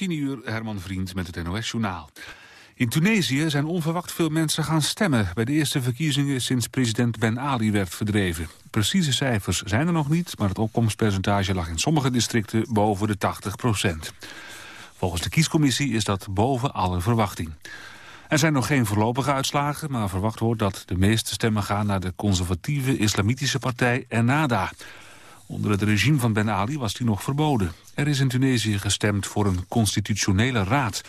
10 uur, Herman Vriend met het NOS-journaal. In Tunesië zijn onverwacht veel mensen gaan stemmen... bij de eerste verkiezingen sinds president Ben Ali werd verdreven. Precieze cijfers zijn er nog niet... maar het opkomstpercentage lag in sommige districten boven de 80 procent. Volgens de kiescommissie is dat boven alle verwachting. Er zijn nog geen voorlopige uitslagen... maar verwacht wordt dat de meeste stemmen gaan... naar de conservatieve islamitische partij Ennahda... Onder het regime van Ben Ali was die nog verboden. Er is in Tunesië gestemd voor een constitutionele raad.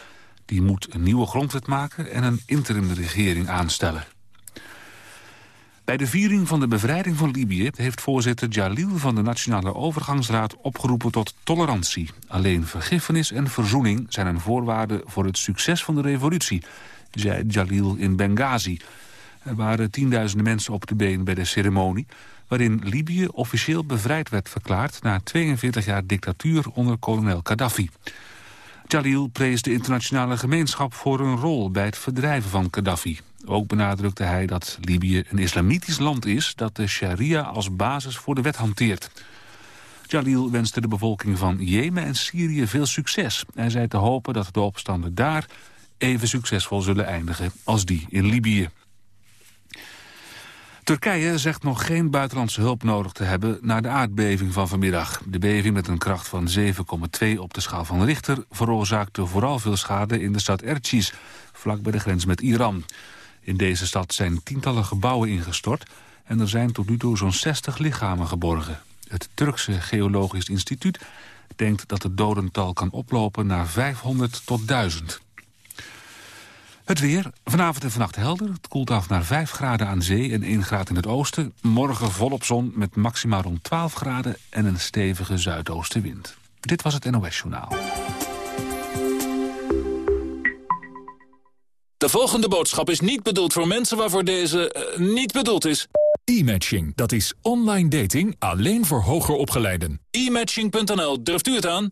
Die moet een nieuwe grondwet maken en een interimregering aanstellen. Bij de viering van de bevrijding van Libië heeft voorzitter Jalil van de Nationale Overgangsraad opgeroepen tot tolerantie. Alleen vergiffenis en verzoening zijn een voorwaarde voor het succes van de revolutie, zei Jalil in Benghazi. Er waren tienduizenden mensen op de been bij de ceremonie waarin Libië officieel bevrijd werd verklaard... na 42 jaar dictatuur onder kolonel Gaddafi. Jalil prees de internationale gemeenschap voor een rol bij het verdrijven van Gaddafi. Ook benadrukte hij dat Libië een islamitisch land is... dat de sharia als basis voor de wet hanteert. Jalil wenste de bevolking van Jemen en Syrië veel succes. Hij zei te hopen dat de opstanden daar even succesvol zullen eindigen als die in Libië. Turkije zegt nog geen buitenlandse hulp nodig te hebben na de aardbeving van vanmiddag. De beving met een kracht van 7,2 op de schaal van Richter veroorzaakte vooral veel schade in de stad Erciş, vlak bij de grens met Iran. In deze stad zijn tientallen gebouwen ingestort en er zijn tot nu toe zo'n 60 lichamen geborgen. Het Turkse Geologisch Instituut denkt dat het dodental kan oplopen naar 500 tot 1000. Het weer. Vanavond en vannacht helder. Het koelt af naar 5 graden aan zee en 1 graad in het oosten. Morgen volop zon met maximaal rond 12 graden en een stevige zuidoostenwind. Dit was het NOS Journaal. De volgende boodschap is niet bedoeld voor mensen waarvoor deze uh, niet bedoeld is. E-matching, dat is online dating alleen voor hoger opgeleiden. E-matching.nl, durft u het aan?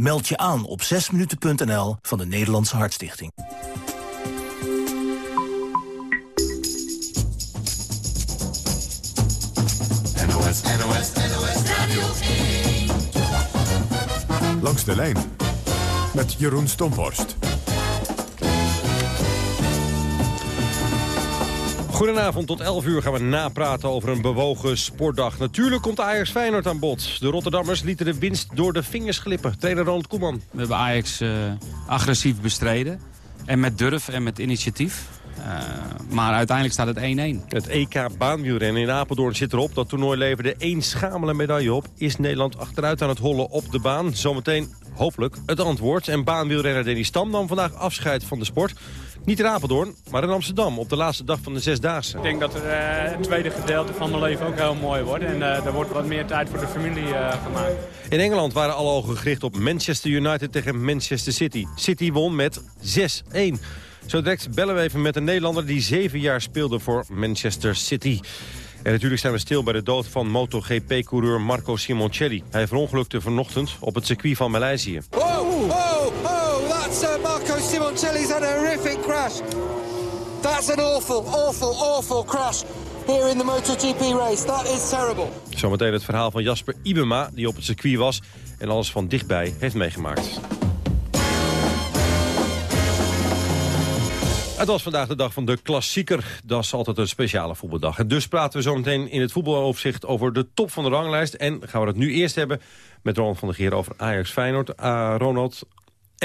Meld je aan op 6minuten.nl van de Nederlandse Hartstichting. NOS, NOS, NOS Radio 1. Langs de lijn met Jeroen Stomhorst. Goedenavond, tot 11 uur gaan we napraten over een bewogen sportdag. Natuurlijk komt Ajax Feyenoord aan bod. De Rotterdammers lieten de winst door de vingers glippen. Trainer Ronald Koeman. We hebben Ajax uh, agressief bestreden. En met durf en met initiatief. Uh, maar uiteindelijk staat het 1-1. Het EK baanwielrennen in Apeldoorn zit erop. Dat toernooi leverde één schamele medaille op. Is Nederland achteruit aan het hollen op de baan? Zometeen hopelijk het antwoord. En baanwielrenner Denny Stam nam vandaag afscheid van de sport. Niet in Apeldoorn, maar in Amsterdam op de laatste dag van de Zesdaagse. Ik denk dat uh, het tweede gedeelte van mijn leven ook heel mooi wordt. En uh, er wordt wat meer tijd voor de familie uh, gemaakt. In Engeland waren alle ogen gericht op Manchester United tegen Manchester City. City won met 6-1. Zo direct bellen we even met een Nederlander die zeven jaar speelde voor Manchester City. En natuurlijk zijn we stil bij de dood van MotoGP-coureur Marco Simoncelli. Hij verongelukte vanochtend op het circuit van Maleisië. Oh, crash. That's an awful, awful, awful crash here in the MotoGP race. That is terrible. Zometeen het verhaal van Jasper Ibema, die op het circuit was... en alles van dichtbij heeft meegemaakt. Het was vandaag de dag van de klassieker. Dat is altijd een speciale voetbaldag. En dus praten we zo meteen in het voetbaloverzicht over de top van de ranglijst. En gaan we het nu eerst hebben met Ronald van der Geer over Ajax Feyenoord. Uh, Ronald, 1-1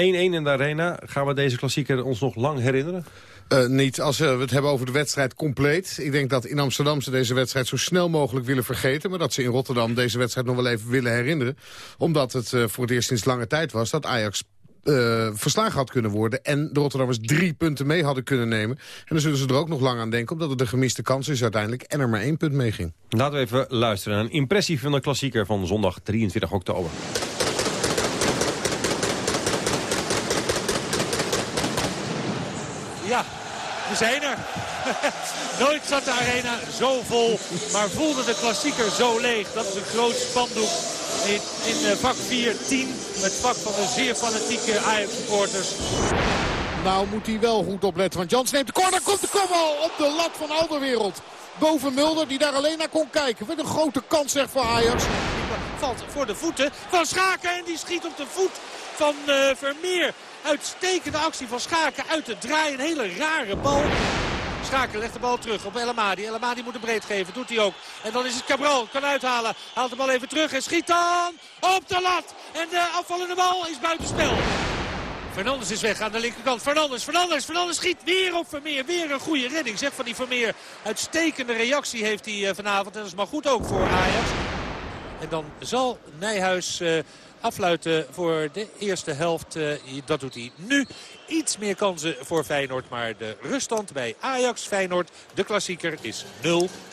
in de arena. Gaan we deze klassieker ons nog lang herinneren? Uh, niet als we het hebben over de wedstrijd compleet. Ik denk dat in Amsterdam ze deze wedstrijd zo snel mogelijk willen vergeten. Maar dat ze in Rotterdam deze wedstrijd nog wel even willen herinneren. Omdat het uh, voor het eerst sinds lange tijd was dat Ajax uh, verslagen had kunnen worden... en de Rotterdammers drie punten mee hadden kunnen nemen. En dan zullen ze er ook nog lang aan denken... omdat het de gemiste kans is uiteindelijk en er maar één punt mee ging. Laten we even luisteren naar een impressie van de klassieker... van zondag 23 oktober. Ja, we zijn er. Nooit zat de arena zo vol, maar voelde de klassieker zo leeg. Dat is een groot spandoek in, in eh, vak 4-10. Het vak van de zeer fanatieke Ajax-supporters. Nou moet hij wel goed opletten, want Jans neemt de corner. Komt de kopbal op de lat van Alderwereld. Boven Mulder, die daar alleen naar kon kijken. Met een grote kans zeg voor Ajax. Valt voor de voeten van Schaken en die schiet op de voet van uh, Vermeer. Uitstekende actie van Schaken uit de draai. Een hele rare bal. Schaken legt de bal terug op El Amadi. El Amadi moet hem breed geven. Doet hij ook. En dan is het Cabral. Kan uithalen. Haalt de bal even terug en schiet dan op de lat. En de afvallende bal is buitenspel. Fernandes is weg aan de linkerkant. Fernandes, Fernandes, Fernandes schiet weer op Vermeer. Weer een goede redding, zeg van die Vermeer. Uitstekende reactie heeft hij vanavond. En dat is maar goed ook voor Ajax. En dan zal Nijhuis uh, afluiten voor de eerste helft. Uh, dat doet hij nu. Iets meer kansen voor Feyenoord. Maar de ruststand bij Ajax-Feyenoord, de klassieker, is 0-0.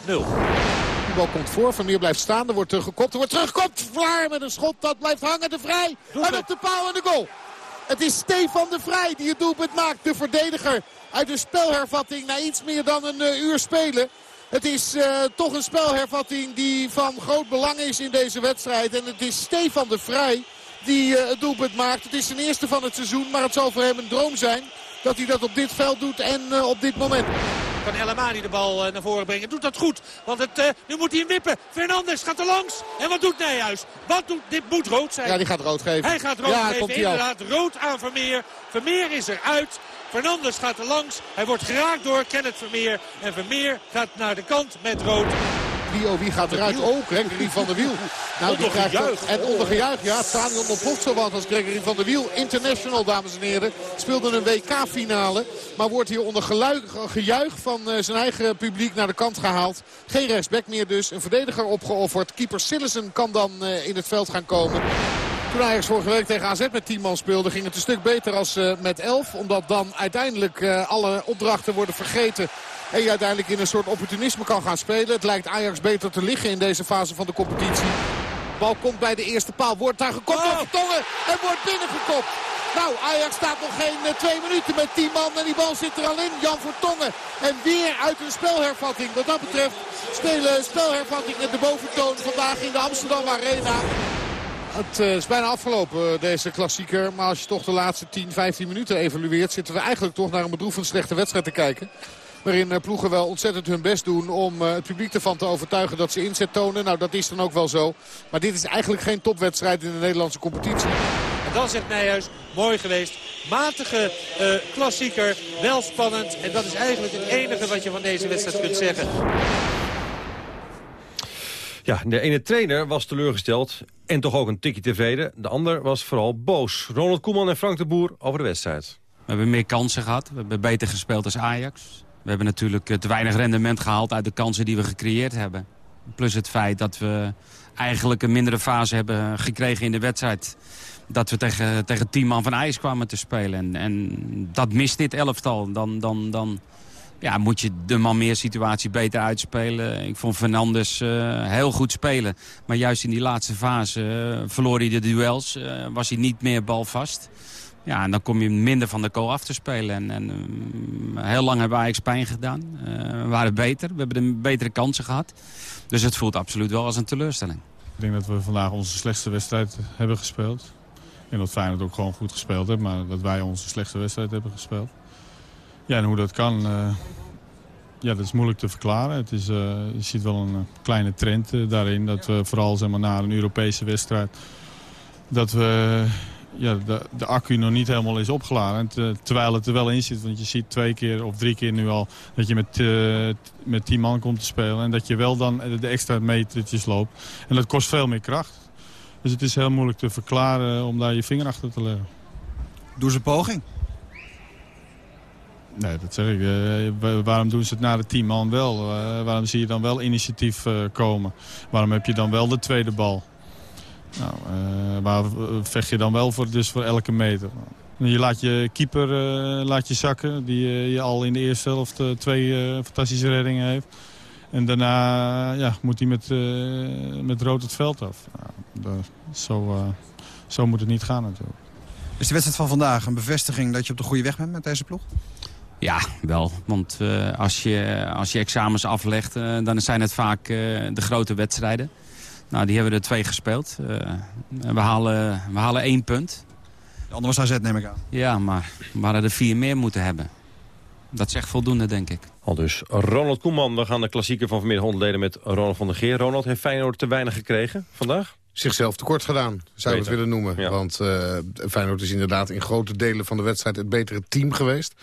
De bal komt voor. Vermeer blijft staan. Er wordt teruggekopt. Er wordt teruggekopt. Vlaar met een schot. Dat blijft hangen. De vrij. En op de paal en de goal. Het is Stefan de Vrij die het doelpunt maakt. De verdediger uit de spelhervatting na iets meer dan een uh, uur spelen. Het is uh, toch een spelhervatting die van groot belang is in deze wedstrijd. En het is Stefan de Vrij die uh, het doelpunt maakt. Het is zijn eerste van het seizoen, maar het zal voor hem een droom zijn dat hij dat op dit veld doet en uh, op dit moment. Kan El Amadi de bal naar voren brengen. Doet dat goed. Want het, nu moet hij hem wippen. Fernandes gaat er langs. En wat doet Nijhuis? Wat doet, dit moet rood zijn. Ja, die gaat rood geven. Hij gaat rood ja, geven. Inderdaad, rood aan Vermeer. Vermeer is eruit. Fernandes gaat er langs. Hij wordt geraakt door Kenneth Vermeer. En Vermeer gaat naar de kant met rood. Wie, oh, wie gaat eruit? Oh, Gregory van der Wiel. Nou, die krijgt er, en ondergejuich. Ja, stadion ontploft zo wat als Gregory van der Wiel. International, dames en heren. Speelde een WK-finale. Maar wordt hier onder gejuich van uh, zijn eigen publiek naar de kant gehaald. Geen rechtsback meer dus. Een verdediger opgeofferd. Keeper Sillessen kan dan uh, in het veld gaan komen. Toen Ajax vorige week tegen AZ met 10 man speelde ging het een stuk beter als uh, met 11. Omdat dan uiteindelijk uh, alle opdrachten worden vergeten. En je uiteindelijk in een soort opportunisme kan gaan spelen. Het lijkt Ajax beter te liggen in deze fase van de competitie. De bal komt bij de eerste paal. Wordt daar gekopt oh. op Tongen en wordt binnengekopt. Nou, Ajax staat nog geen uh, twee minuten met 10 man. En die bal zit er al in. Jan Vertongen. En weer uit een spelhervatting. Wat dat betreft spelen spelhervattingen de boventoon vandaag in de Amsterdam Arena. Het uh, is bijna afgelopen, deze klassieker. Maar als je toch de laatste 10, 15 minuten evalueert... zitten we eigenlijk toch naar een bedroevend slechte wedstrijd te kijken. Waarin uh, ploegen wel ontzettend hun best doen om het publiek ervan te overtuigen dat ze inzet tonen. Nou, dat is dan ook wel zo. Maar dit is eigenlijk geen topwedstrijd in de Nederlandse competitie. En dan zegt Nijhuis, mooi geweest. Matige klassieker, wel spannend. En dat is eigenlijk het enige wat je van deze wedstrijd kunt zeggen. Ja, de ene trainer was teleurgesteld en toch ook een tikje tevreden. De ander was vooral boos. Ronald Koeman en Frank de Boer over de wedstrijd. We hebben meer kansen gehad. We hebben beter gespeeld als Ajax. We hebben natuurlijk te weinig rendement gehaald uit de kansen die we gecreëerd hebben. Plus het feit dat we eigenlijk een mindere fase hebben gekregen in de wedstrijd. Dat we tegen, tegen tien man van Ajax kwamen te spelen. En, en dat mist dit elftal. Dan, dan, dan, ja, moet je de man meer situatie beter uitspelen. Ik vond Fernandes uh, heel goed spelen. Maar juist in die laatste fase uh, verloor hij de duels. Uh, was hij niet meer balvast. Ja, en dan kom je minder van de kool af te spelen. En, en heel lang hebben wij Ajax pijn gedaan. we waren beter. We hebben de betere kansen gehad. Dus het voelt absoluut wel als een teleurstelling. Ik denk dat we vandaag onze slechtste wedstrijd hebben gespeeld. En dat Feyenoord ook gewoon goed gespeeld heeft. Maar dat wij onze slechtste wedstrijd hebben gespeeld. Ja, en hoe dat kan, uh, ja, dat is moeilijk te verklaren. Het is, uh, je ziet wel een kleine trend daarin. Dat we vooral zeg maar, na een Europese wedstrijd... dat we, ja, de, de accu nog niet helemaal is opgeladen. En terwijl het er wel in zit. Want je ziet twee keer of drie keer nu al dat je met, met tien man komt te spelen. En dat je wel dan de extra metertjes loopt. En dat kost veel meer kracht. Dus het is heel moeilijk te verklaren om daar je vinger achter te leggen. Doe ze poging. Nee, dat zeg ik. Uh, waarom doen ze het na de tien man wel? Uh, waarom zie je dan wel initiatief uh, komen? Waarom heb je dan wel de tweede bal? Nou, waar vecht je dan wel voor, dus voor elke meter? Je laat je keeper laat je zakken, die je al in de eerste helft twee fantastische reddingen heeft. En daarna ja, moet hij met, met rood het veld af. Nou, zo, zo moet het niet gaan natuurlijk. Is de wedstrijd van vandaag een bevestiging dat je op de goede weg bent met deze ploeg? Ja, wel. Want uh, als, je, als je examens aflegt, uh, dan zijn het vaak uh, de grote wedstrijden. Nou, die hebben er twee gespeeld. we, halen, we halen één punt. De andere was AZ, neem ik aan. Ja, maar we hadden er vier meer moeten hebben. Dat is echt voldoende, denk ik. Al dus Ronald Koeman. We gaan de klassieker van vanmiddag ontleden met Ronald van der Geer. Ronald, heeft Feyenoord te weinig gekregen vandaag? Zichzelf tekort gedaan, zou ik het willen noemen. Want uh, Feyenoord is inderdaad in grote delen van de wedstrijd het betere team geweest.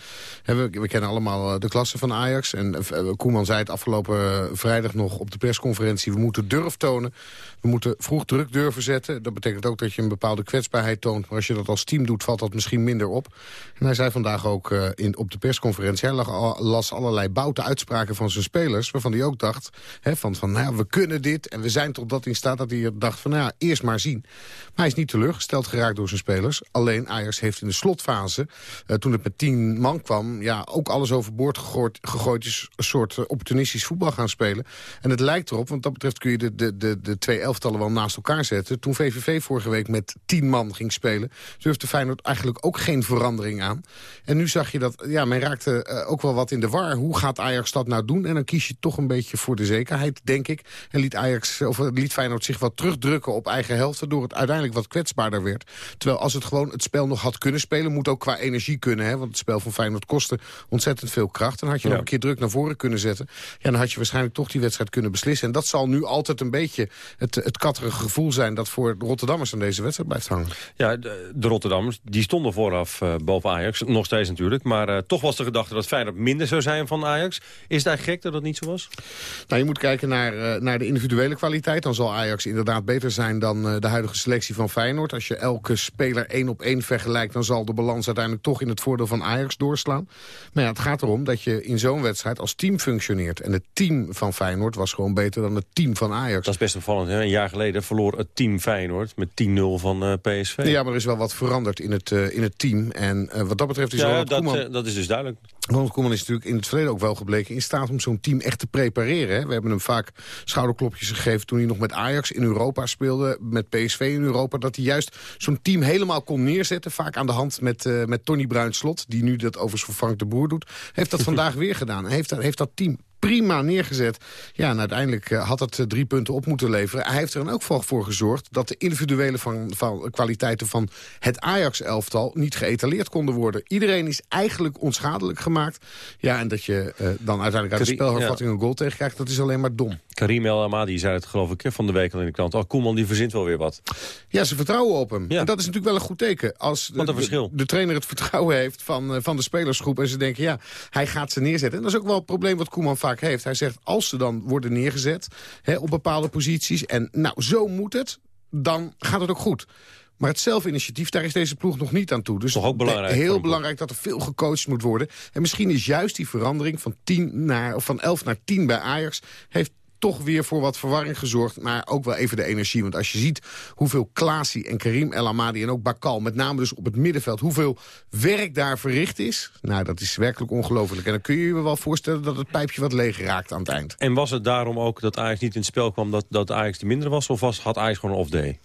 We, we kennen allemaal eh, de klasse van Ajax. En uh, Koeman zei het afgelopen vrijdag nog op de persconferentie... we moeten durf tonen, we moeten vroeg druk durven zetten. Dat betekent ook dat je een bepaalde kwetsbaarheid toont. Maar als je dat als team doet, valt dat misschien minder op. En hij zei vandaag ook in, op de persconferentie... hij las allerlei boute uitspraken van zijn spelers... waarvan hij ook dacht, hè, van, van nou, we kunnen dit... en we zijn tot dat in staat dat hij dacht van... Nou, ja, eerst maar zien. Maar hij is niet teleurgesteld geraakt door zijn spelers. Alleen Ajax heeft in de slotfase, uh, toen het met tien man kwam... ja, ook alles overboord gegooid, gegooid is een soort uh, opportunistisch voetbal gaan spelen. En het lijkt erop, want dat betreft kun je de, de, de, de twee elftallen wel naast elkaar zetten. Toen VVV vorige week met tien man ging spelen... durfde Feyenoord eigenlijk ook geen verandering aan. En nu zag je dat, ja, men raakte uh, ook wel wat in de war. Hoe gaat Ajax dat nou doen? En dan kies je toch een beetje voor de zekerheid, denk ik. En liet, Ajax, of liet Feyenoord zich wat terugdrukken op eigen helft... waardoor het uiteindelijk wat kwetsbaarder werd. Terwijl als het gewoon het spel nog had kunnen spelen... moet ook qua energie kunnen. Hè? Want het spel van Feyenoord kostte ontzettend veel kracht. Dan had je nog een keer druk naar voren kunnen zetten. Ja, dan had je waarschijnlijk toch die wedstrijd kunnen beslissen. En dat zal nu altijd een beetje het, het katterige gevoel zijn... dat voor de Rotterdammers aan deze wedstrijd blijft hangen. Ja, de, de Rotterdammers die stonden vooraf uh, boven Ajax. Nog steeds natuurlijk. Maar uh, toch was de gedachte dat Feyenoord minder zou zijn van Ajax. Is eigenlijk gek dat dat niet zo was? Nou, je moet kijken naar, uh, naar de individuele kwaliteit. Dan zal Ajax inderdaad beter zijn dan uh, de huidige selectie van Feyenoord. Als je elke speler één op één vergelijkt... dan zal de balans uiteindelijk toch in het voordeel van Ajax doorslaan. Maar ja, het gaat erom dat je in zo'n wedstrijd als team functioneert. En het team van Feyenoord was gewoon beter dan het team van Ajax. Dat is best opvallend. Hè? Een jaar geleden verloor het team Feyenoord met 10-0 van uh, PSV. Ja, maar er is wel wat veranderd in het, uh, in het team. En wat dat betreft is ja, dat, dat is dus duidelijk. Ronald Koeman is natuurlijk in het verleden ook wel gebleken... in staat om zo'n team echt te prepareren. Hè? We hebben hem vaak schouderklopjes gegeven toen hij nog met Ajax in Europa speelde... met PSV in Europa... dat hij juist zo'n team helemaal kon neerzetten. Vaak aan de hand met, uh, met Tony Bruinslot... die nu dat overigens voor Frank de Boer doet. Heeft dat vandaag weer gedaan. Heeft, heeft dat team prima neergezet. Ja, en uiteindelijk uh, had het uh, drie punten op moeten leveren. Hij heeft er dan ook voor gezorgd dat de individuele van, van kwaliteiten van het Ajax-elftal niet geëtaleerd konden worden. Iedereen is eigenlijk onschadelijk gemaakt. Ja, en dat je uh, dan uiteindelijk uit de spelhervatting ja. een goal tegenkrijgt, dat is alleen maar dom. Karim El Amadi zei het geloof ik van de week al in de krant. Oh, Koeman die verzint wel weer wat. Ja, ze vertrouwen op hem. Ja. En dat is natuurlijk wel een goed teken. Als de, wat een verschil. De, de, trainer het vertrouwen heeft van, van de spelersgroep en ze denken, ja, hij gaat ze neerzetten. En dat is ook wel het probleem wat Koeman vaak heeft. Hij zegt, als ze dan worden neergezet hè, op bepaalde posities... en nou, zo moet het, dan gaat het ook goed. Maar het zelfinitiatief, daar is deze ploeg nog niet aan toe. Dus Toch ook belangrijk. Heel belangrijk dat er veel gecoacht moet worden. En misschien is juist die verandering van, 10 naar, of van 11 naar 10 bij Ajax... heeft toch weer voor wat verwarring gezorgd. Maar ook wel even de energie. Want als je ziet hoeveel Klaasie en Karim El Amadi en ook Bakal... met name dus op het middenveld, hoeveel werk daar verricht is... nou, dat is werkelijk ongelooflijk. En dan kun je je wel voorstellen dat het pijpje wat leeg raakt aan het eind. En was het daarom ook dat Ajax niet in het spel kwam... dat, dat Ajax de minder was? Of was, had Ajax gewoon een off-day?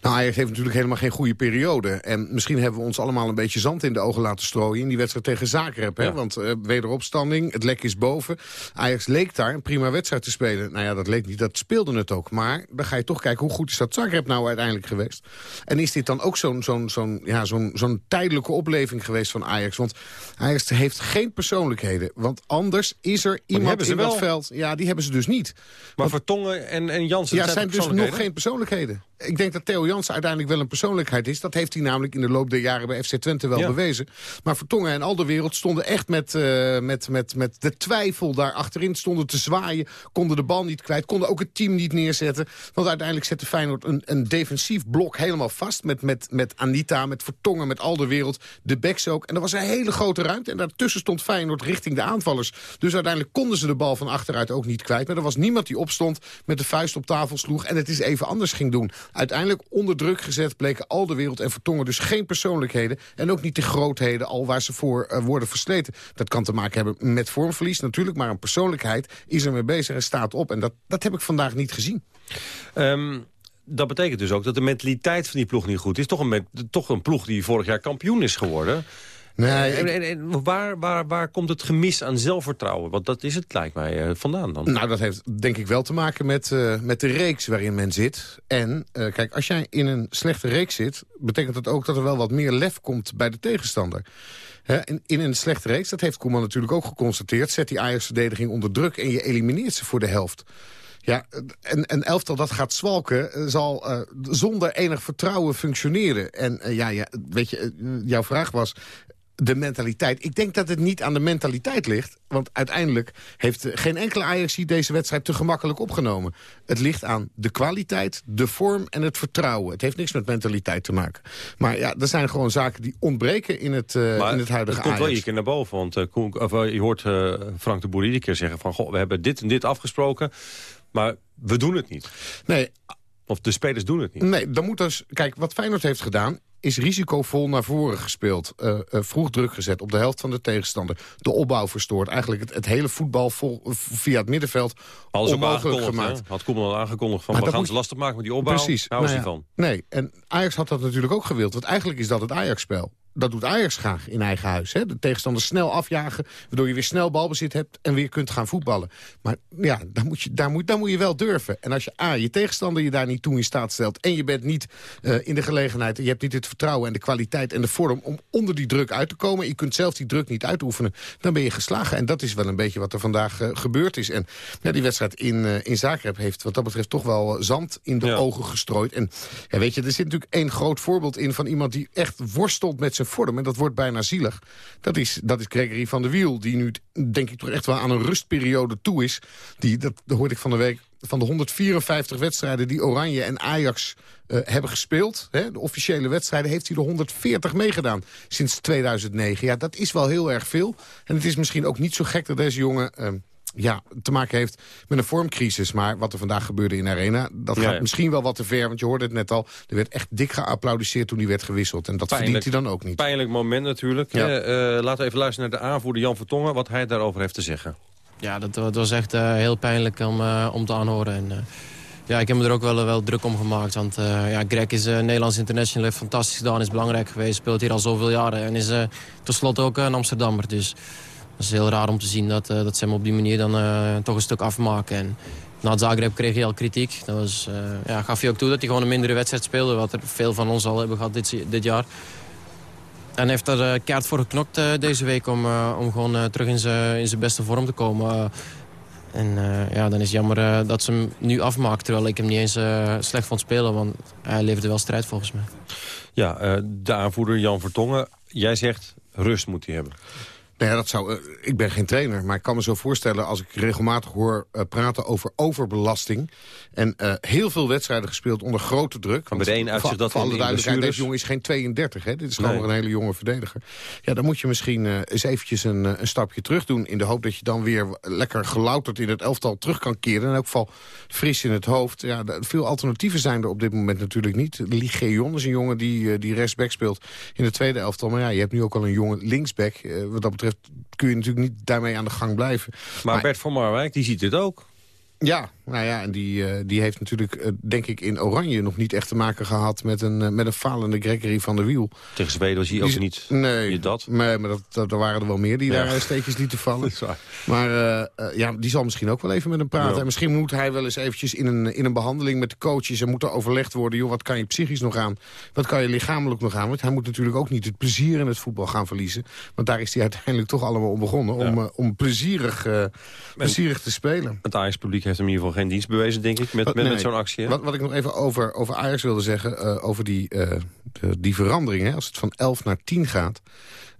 Nou, Ajax heeft natuurlijk helemaal geen goede periode. En misschien hebben we ons allemaal een beetje zand in de ogen laten strooien... in die wedstrijd tegen Zagreb. Hè? Ja. Want uh, wederopstanding, het lek is boven. Ajax leek daar een prima wedstrijd te spelen. Nou ja, dat leek niet, dat speelde het ook. Maar dan ga je toch kijken, hoe goed is dat Zagreb nou uiteindelijk geweest? En is dit dan ook zo'n zo'n zo'n ja, zo'n zo'n tijdelijke opleving geweest van Ajax? Want Ajax heeft geen persoonlijkheden. Want anders is er iemand in wel. dat veld... Ja, die hebben ze dus niet. Maar Want, Vertongen en, en Jansen ja, zijn, zijn dus nog geen persoonlijkheden. Ik denk dat Theo Jansen uiteindelijk wel een persoonlijkheid is. Dat heeft hij namelijk in de loop der jaren bij FC Twente wel ja. bewezen. Maar Vertongen en al de wereld stonden echt met, uh, met, met, met de twijfel daar achterin. Stonden te zwaaien, konden de bal niet kwijt. Konden ook het team niet neerzetten. Want uiteindelijk zette Feyenoord een, een defensief blok helemaal vast. Met, met, met Anita, met Vertongen, met al de wereld. De backs ook. En er was een hele grote ruimte. En daartussen stond Feyenoord richting de aanvallers. Dus uiteindelijk konden ze de bal van achteruit ook niet kwijt. Maar er was niemand die opstond, met de vuist op tafel sloeg... en het is even anders ging doen. Uiteindelijk onder druk gezet bleken al de wereld en Vertongen dus geen persoonlijkheden... en ook niet de grootheden al waar ze voor uh, worden versleten. Dat kan te maken hebben met vormverlies natuurlijk... maar een persoonlijkheid is er mee bezig en staat op. En dat, dat heb ik vandaag niet gezien. Um, dat betekent dus ook dat de mentaliteit van die ploeg niet goed is. Toch een, toch een ploeg die vorig jaar kampioen is geworden... Nee, en, en, en waar, waar, waar komt het gemis aan zelfvertrouwen? Want dat is het, lijkt mij, eh, vandaan dan. Nou, dat heeft denk ik wel te maken met, uh, met de reeks waarin men zit. En uh, kijk, als jij in een slechte reeks zit... betekent dat ook dat er wel wat meer lef komt bij de tegenstander. He, in, in, een slechte reeks, dat heeft Koeman natuurlijk ook geconstateerd... zet die Ajax-verdediging onder druk en je elimineert ze voor de helft. Ja, een, een elftal dat gaat zwalken zal uh, zonder enig vertrouwen functioneren. En uh, ja, ja, weet je, uh, jouw vraag was de mentaliteit. Ik denk dat het niet aan de mentaliteit ligt. Want uiteindelijk heeft geen enkele Ajax deze wedstrijd te gemakkelijk opgenomen. Het ligt aan de kwaliteit, de vorm en het vertrouwen. Het heeft niks met mentaliteit te maken. Maar ja, er zijn gewoon zaken die ontbreken in het, uh, in het huidige het komt wel Ajax. keer naar boven. Want uh, Koen, of, uh, je hoort Frank de Boer iedere keer zeggen van... Goh, we hebben dit en dit afgesproken, maar we doen het niet. Nee, of de spelers doen het niet. Nee, dan moet dus... Kijk, wat Feyenoord heeft gedaan is risicovol naar voren gespeeld. Uh, uh, vroeg druk gezet op de helft van de tegenstander. De opbouw verstoord. Eigenlijk het, het hele voetbal vol, via het middenveld Alles onmogelijk gemaakt. Hè? Had Koeman al aangekondigd van maar we gaan ze lastig maken met die opbouw. Precies. Nou ja, ja, van. Nee, en Ajax had dat natuurlijk ook gewild. Want eigenlijk is dat het Ajax-spel dat doet Ajax graag in eigen huis. Hè? De tegenstander snel afjagen, waardoor je weer snel balbezit hebt... en weer kunt gaan voetballen. Maar ja, daar moet je, daar moet, daar moet je wel durven. En als je A, je tegenstander je daar niet toe in staat stelt... en je bent niet uh, in de gelegenheid, je hebt niet het vertrouwen... en de kwaliteit en de vorm om onder die druk uit te komen... je kunt zelf die druk niet uitoefenen, dan ben je geslagen. En dat is wel een beetje wat er vandaag uh, gebeurd is. En ja, die wedstrijd in, uh, in Zagreb heeft wat dat betreft toch wel zand in de ja. ogen gestrooid. En ja, weet je, er zit natuurlijk één groot voorbeeld in... van iemand die echt worstelt met zijn vorm. En dat wordt bijna zielig. Dat is, dat is Gregory van der Wiel. Die nu, denk ik, toch echt wel aan een rustperiode toe is. Die, dat, hoorde ik van de week. Van de 154 wedstrijden die Oranje en Ajax uh, hebben gespeeld... Hè, de officiële wedstrijden, heeft hij er 140 meegedaan sinds 2009. Ja, dat is wel heel erg veel. En het is misschien ook niet zo gek dat deze jongen... Uh, ja, te maken heeft met een vormcrisis. Maar wat er vandaag gebeurde in de Arena, dat Ja, gaat ja. misschien wel wat te ver. Want je hoorde het net al, er werd echt dik geapplaudisseerd toen hij werd gewisseld. En dat verdient hij dan ook niet. Pijnlijk moment natuurlijk. Ja. Ja. laten we even luisteren naar de aanvoerder Jan Vertongen... wat hij daarover heeft te zeggen. Ja, dat, dat was echt uh, heel pijnlijk om, uh, om te aanhoren. En, uh, ja, ik heb me er ook wel, wel druk om gemaakt. Want ja, Greg is Nederlands international, heeft fantastisch gedaan, is belangrijk geweest. Speelt hier al zoveel jaren en is tenslotte ook een Amsterdammer. Dus is heel raar om te zien dat, dat ze hem op die manier dan toch een stuk afmaken. En na Zagreb kreeg hij al kritiek. Dat was, ja, gaf hij ook toe dat hij gewoon een mindere wedstrijd speelde. Wat er veel van ons al hebben gehad dit, dit jaar. En heeft er uh, kaart voor geknokt uh, deze week om, uh, om gewoon terug in zijn beste vorm te komen. en ja, dan is het jammer dat ze hem nu afmaakt. Terwijl ik hem niet eens slecht vond spelen. Want hij leverde wel strijd volgens mij. Ja, de aanvoerder Jan Vertongen. Jij zegt rust moet hij hebben. Nou ja, dat zou, uh, ik ben geen trainer, maar ik kan me zo voorstellen... als ik regelmatig hoor uh, praten over overbelasting... en uh, heel veel wedstrijden gespeeld onder grote druk. Van bij de een uitzicht dat alle in duidelijkheid, deze jongen is geen 32, hè? dit is gewoon Nee. een hele jonge verdediger. Ja, dan moet je misschien eh, eens eventjes een, eh, een stapje terug doen... in de hoop dat je dan weer lekker gelouterd in het elftal terug kan keren. In elk geval fris in het hoofd. Ja, de- veel alternatieven zijn er op dit moment natuurlijk niet. Ligeon is een jongen die, eh, die rechtsback speelt in de tweede elftal. Maar ja, je hebt nu ook al een jonge linksback. Eh, wat dat betreft kun je natuurlijk niet daarmee aan de gang blijven. Maar, Bert van Marwijk, die ziet dit ook. Ja, nou ja, en die, eh, die heeft natuurlijk, eh, denk ik, in Oranje nog niet echt te maken gehad met een, eh, met een falende Gregory van der Wiel. Tegen Zweden was hij ook niet nee, niet dat. Nee, maar dat, dat, er waren er wel meer die Ja. daar steekjes lieten vallen. Maar ja, die zal misschien ook wel even met hem praten. Ja. En misschien moet hij wel eens eventjes in een, in een behandeling met de coaches... en moet er overlegd worden, joh, wat kan je psychisch nog aan? Wat kan je lichamelijk nog aan? Want hij moet natuurlijk ook niet het plezier in het voetbal gaan verliezen. Want daar is hij uiteindelijk toch allemaal om begonnen. Om, om plezierig, plezierig te spelen. Het Ajax-publiek heeft hem in ieder geval geen dienst bewezen, denk ik, met, met, met zo'n actie. Wat, wat ik nog even over, over Ajax wilde zeggen, eh, over die, eh, de- die verandering. Hè, als het van 11 naar 10 gaat.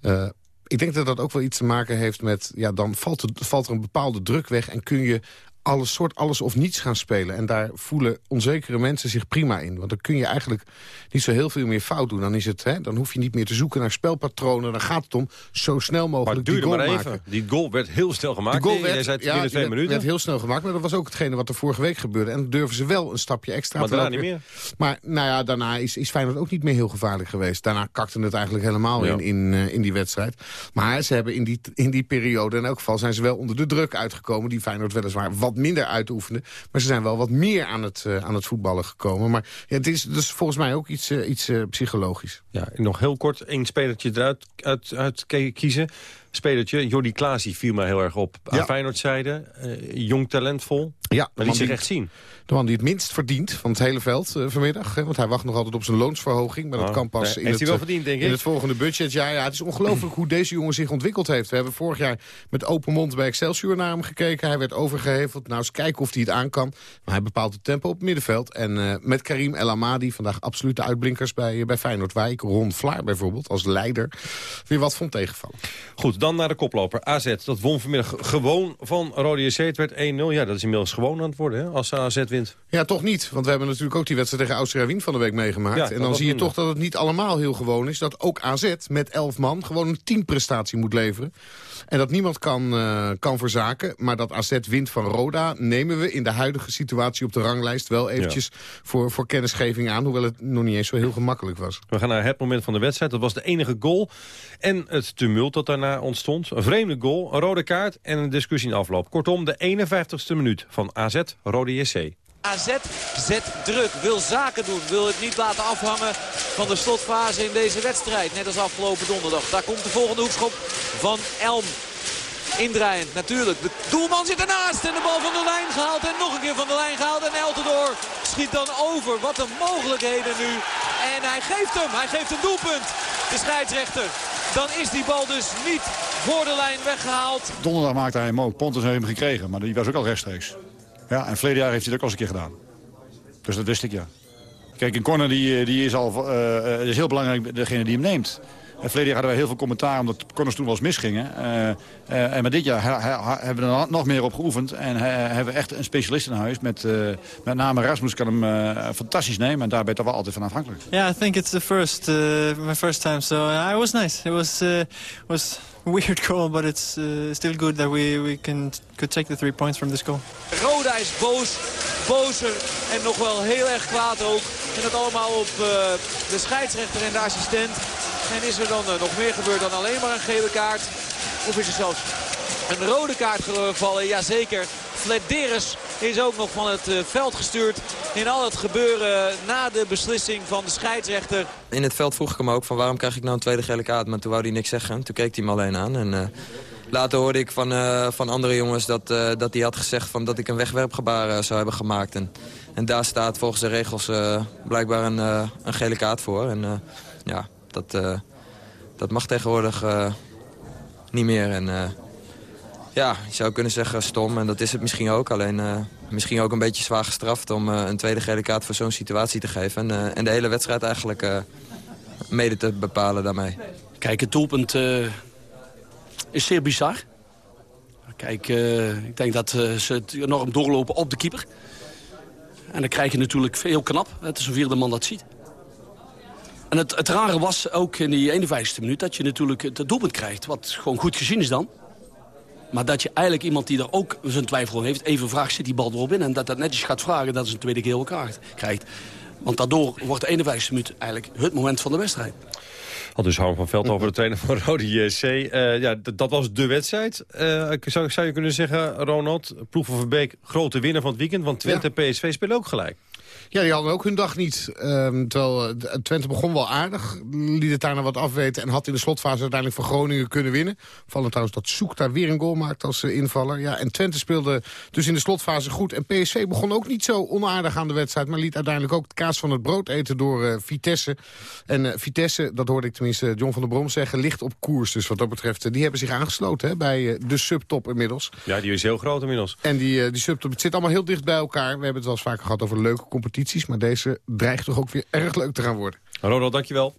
eh, ik denk dat dat ook wel iets te maken heeft met... ja, dan valt er, valt er een bepaalde druk weg en kun je alles soort alles of niets gaan spelen. En daar voelen onzekere mensen zich prima in. Want dan kun je eigenlijk niet zo heel veel meer fout doen. Dan, is het, hè, dan hoef je niet meer te zoeken naar spelpatronen. Dan gaat het om zo snel Maar mogelijk het die duurde goal maar maken. even. Die goal werd heel snel gemaakt. De goal werd, zei het ja, binnen twee die werd- minuten. werd heel snel gemaakt. Maar dat was ook hetgene wat er vorige week gebeurde. En dan durven ze wel een stapje extra Maar te daarna lopen. niet Maar nou ja, daarna is, is Feyenoord ook niet meer heel gevaarlijk geweest. Daarna kakte het eigenlijk helemaal Ja. in, in, eh, in die wedstrijd. Maar ze hebben in die, in die periode, in elk geval, zijn ze wel onder de druk uitgekomen. Die Feyenoord weliswaar wat minder uitoefenden. Maar ze zijn wel wat meer aan het, uh, aan het voetballen gekomen. Maar ja, het is dus volgens mij ook iets, uh, iets uh, psychologisch. Ja, nog heel kort één spelertje eruit uit, uit kiezen spelertje. Jordi Klaas viel mij heel erg op. Aan ja. Feyenoordzijde, uh, jong talentvol. Ja, maar liet zich echt zien. De man die het minst verdient van het hele veld uh, vanmiddag. Hè, want hij wacht nog altijd op zijn loonsverhoging. Maar dat Oh, kan pas nee, in, het, wel eh, verdiend, denk in ik. het volgende budget. Ja, het is ongelooflijk hoe deze jongen zich ontwikkeld heeft. We hebben vorig jaar met open mond bij Excelsior naar hem gekeken. Hij werd overgeheveld. Nou, eens kijken of hij het aan kan. Maar hij bepaalt het tempo op het middenveld. En eh, met Karim El Amadi, vandaag absolute uitblinkers bij, bij Feyenoord. Waar ik Ron Vlaar bijvoorbeeld als leider weer wat vond tegenvallen. Goed, dan naar de koploper. AZ, dat won vanmiddag gewoon van Rode JC. Het werd 1-0. Ja, dat is inmiddels gewoon aan het worden, hè, als AZ wint. Ja, toch niet. Want we hebben natuurlijk ook die wedstrijd tegen Austria Wien van de week meegemaakt. Ja, en dan zie je toch dat het niet allemaal heel gewoon is. Dat ook AZ met 11 man gewoon een teamprestatie moet leveren. En dat niemand kan, eh, kan verzaken. Maar dat AZ wint van Roda nemen we in de huidige situatie op de ranglijst... wel eventjes voor, voor kennisgeving aan. Hoewel het nog niet eens zo heel gemakkelijk was. We gaan naar het moment van de wedstrijd. Dat was de enige goal. En het tumult dat daarna Een vreemde goal, een rode kaart en een discussie in afloop. Kortom, de 51ste minuut van AZ Rode JC. AZ zet druk, wil zaken doen, wil het niet laten afhangen van de slotfase in deze wedstrijd. Net als afgelopen donderdag. Daar komt de volgende hoekschop van Elm. Indraaiend natuurlijk. De doelman zit ernaast en de bal van de lijn gehaald en nog een keer van de lijn gehaald. En Eltendoor schiet dan over. Wat een mogelijkheden nu. En hij geeft hem, hij geeft een doelpunt. De scheidsrechter. Dan is die bal dus niet voor de lijn weggehaald. Donderdag maakte hij hem ook. Pontus heeft hem gekregen, maar die was ook al rechtstreeks. Ja, en verleden jaar heeft hij het ook al eens een keer gedaan. Dus dat wist ik, ja. Kijk, een corner die, die is al uh, is heel belangrijk, degene die hem neemt. En verleden hadden wij heel veel commentaar omdat corners toen wel eens misgingen. Uh, uh, en maar dit jaar he, he, hebben we er nog meer op geoefend. En he, hebben we echt een specialist in huis. Met, uh, met name Rasmus kan hem fantastisch nemen. En daar ben je toch wel altijd van afhankelijk. Yeah, I think it's the first, my first time. So it was nice. It was, was weird goal, but it's still good that we, we can, could take the three points from this goal. Roda is boos, bozer en nog wel heel erg kwaad ook. En dat allemaal op de scheidsrechter en de assistent. En is er dan uh, nog meer gebeurd dan alleen maar een gele kaart? Of is er zelfs een rode kaart gevallen? Jazeker. Flederis is ook nog van het uh, veld gestuurd in al het gebeuren na de beslissing van de scheidsrechter. In het veld vroeg ik hem ook van waarom krijg ik nou een tweede gele kaart? Maar toen wou hij niks zeggen. Toen keek hij me alleen aan. En, uh, later hoorde ik van, van andere jongens dat, dat hij had gezegd van dat ik een wegwerpgebaar zou hebben gemaakt. En, en daar staat volgens de regels blijkbaar een, een gele kaart voor. En ja, dat, dat mag tegenwoordig niet meer. En ja, je zou kunnen zeggen stom. En dat is het misschien ook. Alleen misschien ook een beetje zwaar gestraft om een tweede gele kaart voor zo'n situatie te geven. En, en de hele wedstrijd eigenlijk mede te bepalen daarmee. Kijk, het doelpunt is zeer bizar. Kijk, ik denk dat ze het enorm doorlopen op de keeper. En dan krijg je natuurlijk heel knap. Het is een vierde man dat ziet. En het, het rare was ook in die 51e minuut dat je natuurlijk het doelpunt krijgt. Wat gewoon goed gezien is dan. Maar dat je eigenlijk iemand die er ook zijn twijfel heeft... even vraagt, zit die bal erop in? En dat dat netjes gaat vragen dat ze een tweede gele kaart krijgt. Want daardoor wordt de 51e minuut eigenlijk het moment van de wedstrijd. Al dus Harm van Veld over de trainer van Rode JC. Uh, ja, dat was de wedstrijd. Uh, zou, zou je kunnen zeggen, Ronald, ploeg van Verbeek... grote winnaar van het weekend, want Twente en ja. PSV spelen ook gelijk. Ja, die hadden ook hun dag niet. Um, terwijl uh, Twente begon wel aardig. Liet het daarna wat afweten. En had in de slotfase uiteindelijk van Groningen kunnen winnen. Vallen trouwens dat Zoek daar weer een goal maakt als uh, invaller. Ja, en Twente speelde dus in de slotfase goed. En PSV begon ook niet zo onaardig aan de wedstrijd. Maar liet uiteindelijk ook de kaas van het brood eten door uh, Vitesse. En Vitesse, dat hoorde ik tenminste John van der Brom zeggen, ligt op koers. Dus wat dat betreft, die hebben zich aangesloten hè, bij de subtop inmiddels. Ja, die is heel groot inmiddels. En die, die subtop, het zit allemaal heel dicht bij elkaar. We hebben het wel eens vaker gehad over leuke competities. Maar deze dreigt toch ook weer erg leuk te gaan worden. Ronald, dankjewel.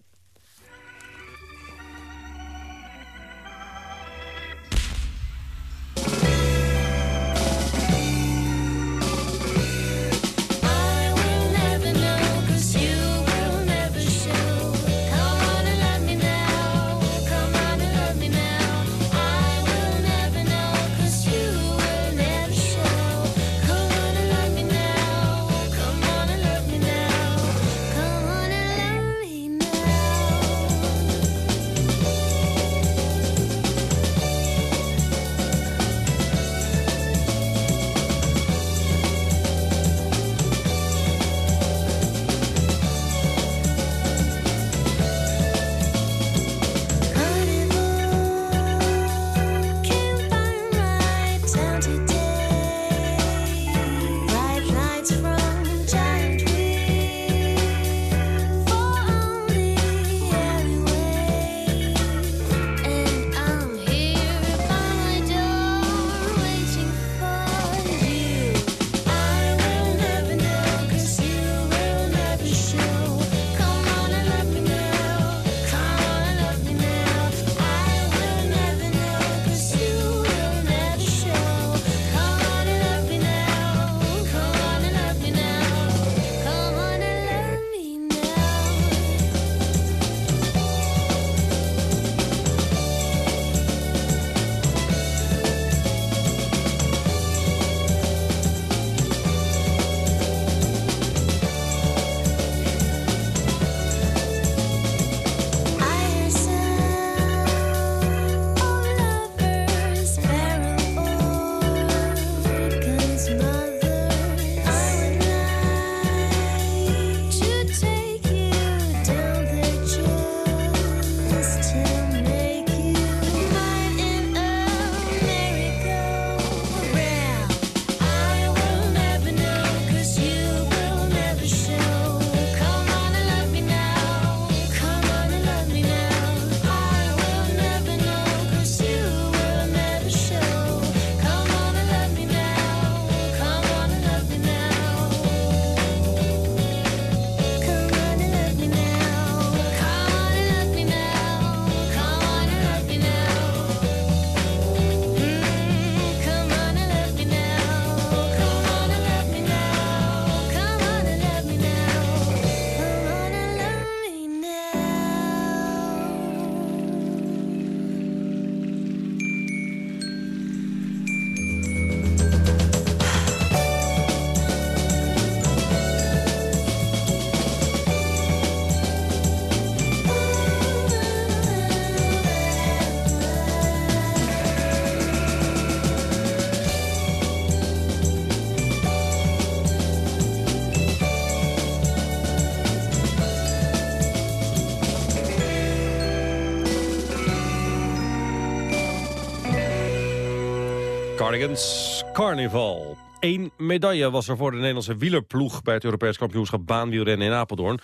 Cardigans Carnival. Eén medaille was er voor de Nederlandse wielerploeg... bij het Europees kampioenschap baanwielrennen in Apeldoorn.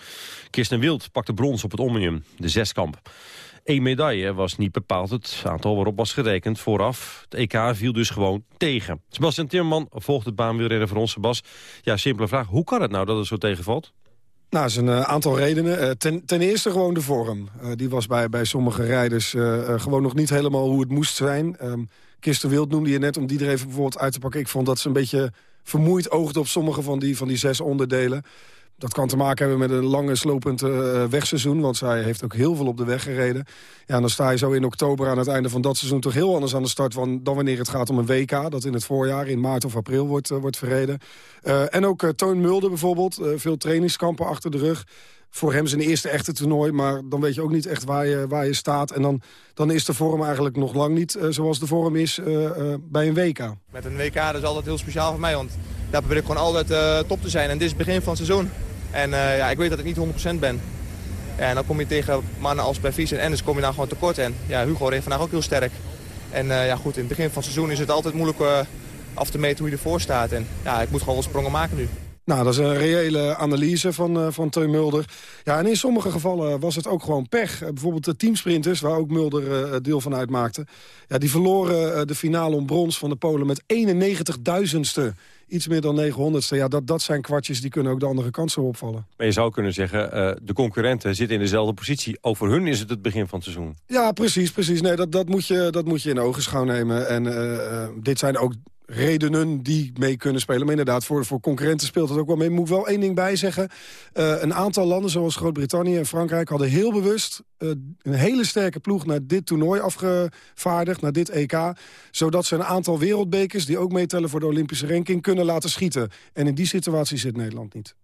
Kirsten Wild pakte brons op het Omnium, de zeskamp. Eén medaille was niet bepaald het aantal waarop was gerekend vooraf. Het EK viel dus gewoon tegen. Sebastian Timmerman volgt het baanwielrennen voor ons. Sebas, ja, simpele vraag. Hoe kan het nou dat het zo tegenvalt? Nou, er zijn een aantal redenen. Eh, ten, ten eerste gewoon de vorm. Uh, die was bij, bij sommige rijders gewoon nog niet helemaal hoe het moest zijn. Um, Kirsten Wild noemde je net, om die er even bijvoorbeeld uit te pakken. Ik vond dat ze een beetje vermoeid oogde op sommige van die, van die zes onderdelen. Dat kan te maken hebben met een lange slopend uh, wegseizoen. Want zij heeft ook heel veel op de weg gereden. Ja, en dan sta je zo in oktober aan het einde van dat seizoen... toch heel anders aan de start van, dan wanneer het gaat om een WK... dat in het voorjaar, in maart of april, wordt, uh, wordt verreden. Uh, en ook Toon Mulder bijvoorbeeld. veel trainingskampen achter de rug voor hem zijn eerste echte toernooi. Maar dan weet je ook niet echt waar je, waar je staat. En dan, dan is de vorm eigenlijk nog lang niet uh, zoals de vorm is uh, uh, bij een WK. Met een WK dat is altijd heel speciaal voor mij. Want daar probeer ik gewoon altijd top te zijn. En dit is het begin van het seizoen. En ja, ik weet dat ik niet 100% ben. En dan kom je tegen mannen als bij Vies en Ennis kom je nou gewoon tekort. En ja, Hugo reed vandaag ook heel sterk. En ja, goed, in het begin van het seizoen is het altijd moeilijk af te meten hoe je ervoor staat. En ja, ik moet gewoon wel sprongen maken nu. Nou, dat is een reële analyse van, uh, van Teun Mulder. Ja, en in sommige gevallen was het ook gewoon pech. Uh, bijvoorbeeld de teamsprinters, waar ook Mulder uh, deel van uitmaakte. Ja, die verloren de finale om brons van de Polen met 91.000ste. Iets meer dan 900ste. Ja, dat, dat zijn kwartjes die kunnen ook de andere kant zo opvallen. Maar je zou kunnen zeggen, de concurrenten zitten in dezelfde positie. Over hun is het het begin van het seizoen. Ja, precies, precies. Nee, dat, dat, moet, je, dat moet je in ogenschouw nemen. En dit zijn ook redenen die mee kunnen spelen. Maar inderdaad, voor, voor concurrenten speelt het ook wel mee. Moet ik wel één ding bij zeggen. Uh, een aantal landen, zoals Groot-Brittannië en Frankrijk... hadden heel bewust uh, een hele sterke ploeg naar dit toernooi afgevaardigd... naar dit EK, zodat ze een aantal wereldbekers... die ook meetellen voor de Olympische ranking, kunnen laten schieten. En in die situatie zit Nederland niet.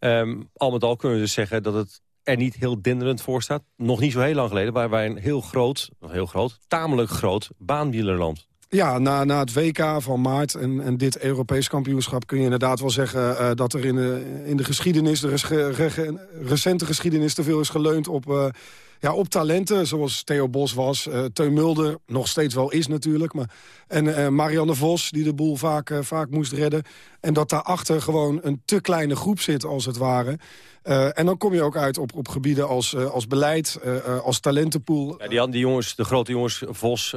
Um, al met al kunnen we dus zeggen dat het er niet heel denderend voor staat. Nog niet zo heel lang geleden waren wij een heel groot, heel groot, tamelijk groot baanwielerland. Ja, na, na het WK van maart en, en dit Europees kampioenschap... kun je inderdaad wel zeggen uh, dat er in de, in de geschiedenis... de re, recente geschiedenis te veel is geleund op, uh, ja, op talenten. Zoals Theo Bos was, uh, Teun Mulder, nog steeds wel is natuurlijk. Maar, en Marianne Vos, die de boel vaak, vaak moest redden. En dat daarachter gewoon een te kleine groep zit, als het ware... En dan kom je ook uit op, op gebieden als, als beleid, als talentenpool. Ja, die, die jongens, de grote jongens, Vos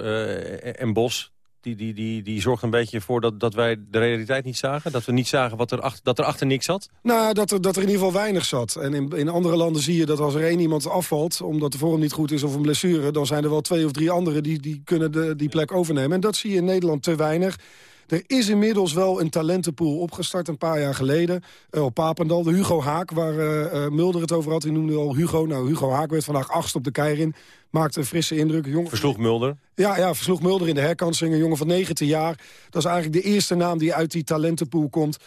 en Bos die, die, die, die zorgt een beetje voor dat, dat wij de realiteit niet zagen? Dat we niet zagen wat er achter, dat er achter niks zat? Nou, dat er, dat er in ieder geval weinig zat. En in, in andere landen zie je dat als er één iemand afvalt... omdat de vorm niet goed is of een blessure... dan zijn er wel twee of drie anderen die, die kunnen de, die plek overnemen. En dat zie je in Nederland te weinig. Er is inmiddels wel een talentenpool opgestart een paar jaar geleden. Uh, op Papendal, de Hugo Haak, waar uh, uh, Mulder het over had. Die noemde al Hugo. Nou, Hugo Haak werd vandaag achtst op de Keirin. Maakte een frisse indruk. Jongen... Versloeg Mulder? Ja, ja, versloeg Mulder in de herkansing. Een jongen van 19 jaar. Dat is eigenlijk de eerste naam die uit die talentenpool komt.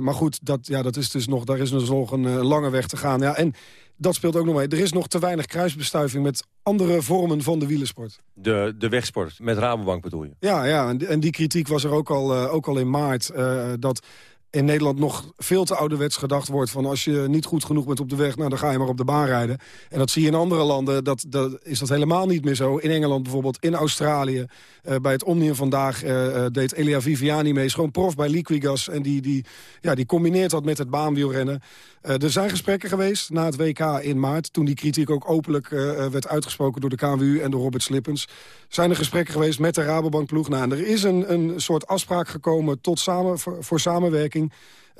maar goed, dat, ja, dat is dus nog, daar is dus nog een lange weg te gaan. Ja, en dat speelt ook nog mee. Er is nog te weinig kruisbestuiving met andere vormen van de wielersport. De, de wegsport, met Rabobank bedoel je? Ja, ja en die kritiek was er ook al, ook al in maart. Dat in Nederland nog veel te ouderwets gedacht wordt... van als je niet goed genoeg bent op de weg, nou, dan ga je maar op de baan rijden. En dat zie je in andere landen, dat, dat, is dat helemaal niet meer zo. In Engeland bijvoorbeeld, in Australië. Uh, bij het Omnium vandaag uh, deed Elia Viviani mee. Is gewoon prof bij Liquigas. En die, die, ja, die combineert dat met het baanwielrennen. Uh, er zijn gesprekken geweest na het WK in maart... toen die kritiek ook openlijk werd uitgesproken door de KWU en door Robert Slippens. Zijn er gesprekken geweest met de Rabobankploeg. Nou, en er is een, een soort afspraak gekomen tot samen, voor samenwerking...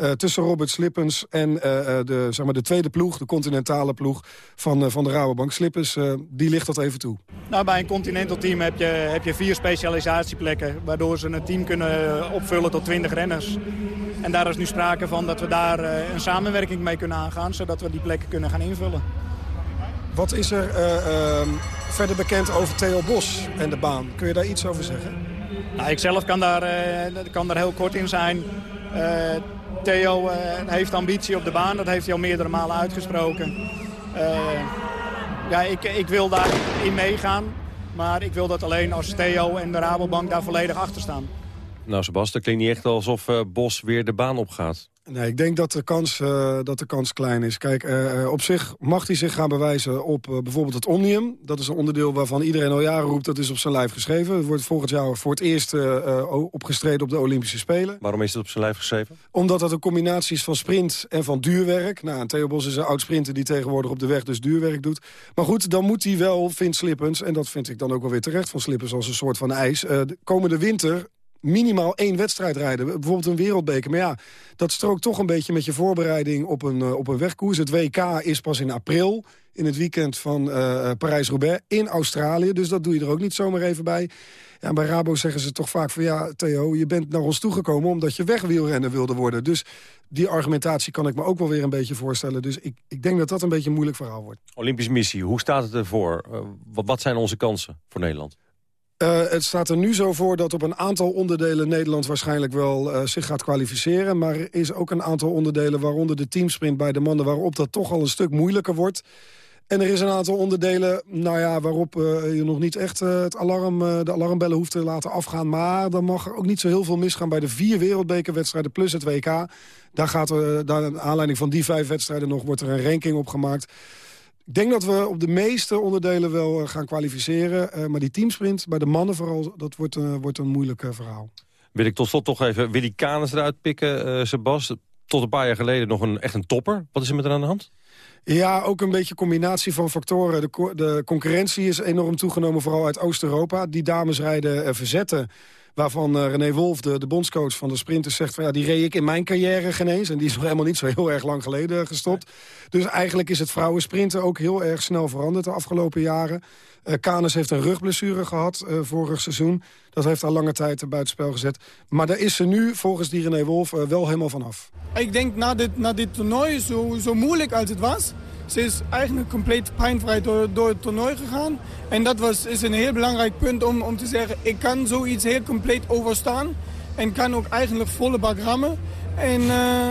Uh, tussen Robert Slippens en uh, de, zeg maar de tweede ploeg, de continentale ploeg van, uh, van de Rabobank. Slippens, die ligt dat even toe. Nou, bij een continental team heb je, heb je vier specialisatieplekken... waardoor ze een team kunnen opvullen tot 20 renners. En daar is nu sprake van dat we daar een samenwerking mee kunnen aangaan... zodat we die plekken kunnen gaan invullen. Wat is er ehm, verder bekend over Theo Bos en de baan? Kun je daar iets over zeggen? Nou, ik zelf kan daar, kan daar heel kort in zijn... Theo uh, heeft ambitie op de baan, dat heeft hij al meerdere malen uitgesproken. Uh, ja, ik, ik wil daarin meegaan, maar ik wil dat alleen als Theo en de Rabobank daar volledig achter staan. Nou, Sebas, dat klinkt niet echt alsof Bos weer de baan opgaat. Nee, ik denk dat de kans, eh, dat de kans klein is. Kijk, eh, eh, op zich mag hij zich gaan bewijzen op bijvoorbeeld het Omnium. Dat is een onderdeel waarvan iedereen al jaren roept... dat is op zijn lijf geschreven. Het wordt volgend jaar voor het eerst opgestreden op de Olympische Spelen. Waarom is het op zijn lijf geschreven? Omdat dat een combinatie is van sprint en van duurwerk. Nou, Theo Bos is een oud sprinter die tegenwoordig op de weg dus duurwerk doet. Maar goed, dan moet hij wel, vindt Slippens... en dat vind ik dan ook wel weer terecht van Slippens als een soort van ijs... de komende winter minimaal één wedstrijd rijden. Bijvoorbeeld een wereldbeker. Maar ja, dat strookt toch een beetje met je voorbereiding op een, uh, op een wegkoers. Het WK is pas in april, in het weekend van uh, Parijs-Roubaix, in Australië. Dus dat doe je er ook niet zomaar even bij. Ja, bij Rabo zeggen ze toch vaak van... ja, Theo, je bent naar ons toegekomen omdat je wegwielrenner wilde worden. Dus die argumentatie kan ik me ook wel weer een beetje voorstellen. Dus ik, ik denk dat dat een beetje een moeilijk verhaal wordt. Olympische missie, hoe staat het ervoor? Wat zijn onze kansen voor Nederland? Uh, het staat er nu zo voor dat op een aantal onderdelen Nederland waarschijnlijk wel uh, zich gaat kwalificeren. Maar er is ook een aantal onderdelen, waaronder de teamsprint bij de mannen... waarop dat toch al een stuk moeilijker wordt. En er is een aantal onderdelen nou ja, waarop uh, je nog niet echt het alarm, de alarmbellen hoeft te laten afgaan. Maar dan mag er ook niet zo heel veel misgaan bij de vier wereldbekerwedstrijden plus het WK. Daar gaat daar, aanleiding van die vijf wedstrijden nog, wordt er een ranking opgemaakt. Ik denk dat we op de meeste onderdelen wel eh, gaan kwalificeren. Uh, maar die teamsprint, bij de mannen vooral, dat wordt, uh, wordt een moeilijk verhaal. Wil ik tot slot toch even Willy Canes eruit pikken, Sebas. Tot een paar jaar geleden nog een, echt een topper. Wat is er met er aan de hand? Ja, ook een beetje combinatie van factoren. De, co de concurrentie is enorm toegenomen, vooral uit Oost-Europa. Die dames rijden verzetten Waarvan uh, René Wolf, de, de bondscoach van de sprinters, zegt... Van, ja, die reed ik in mijn carrière geen eens. En die is nog helemaal niet zo heel erg lang geleden gestopt. Dus eigenlijk is het vrouwensprinten ook heel erg snel veranderd de afgelopen jaren. Uh, Canes heeft een rugblessure gehad uh, vorig seizoen. Dat heeft al lange tijd buitenspel gezet. Maar daar is ze nu, volgens die René Wolf, wel helemaal vanaf. Ik denk na dit, na dit toernooi, zo, zo moeilijk als het was... Ze is eigenlijk compleet pijnvrij door, door het toernooi gegaan. En dat was, is een heel belangrijk punt om, om te zeggen... ik kan zoiets heel compleet overstaan. En kan ook eigenlijk volle bak rammen. En uh,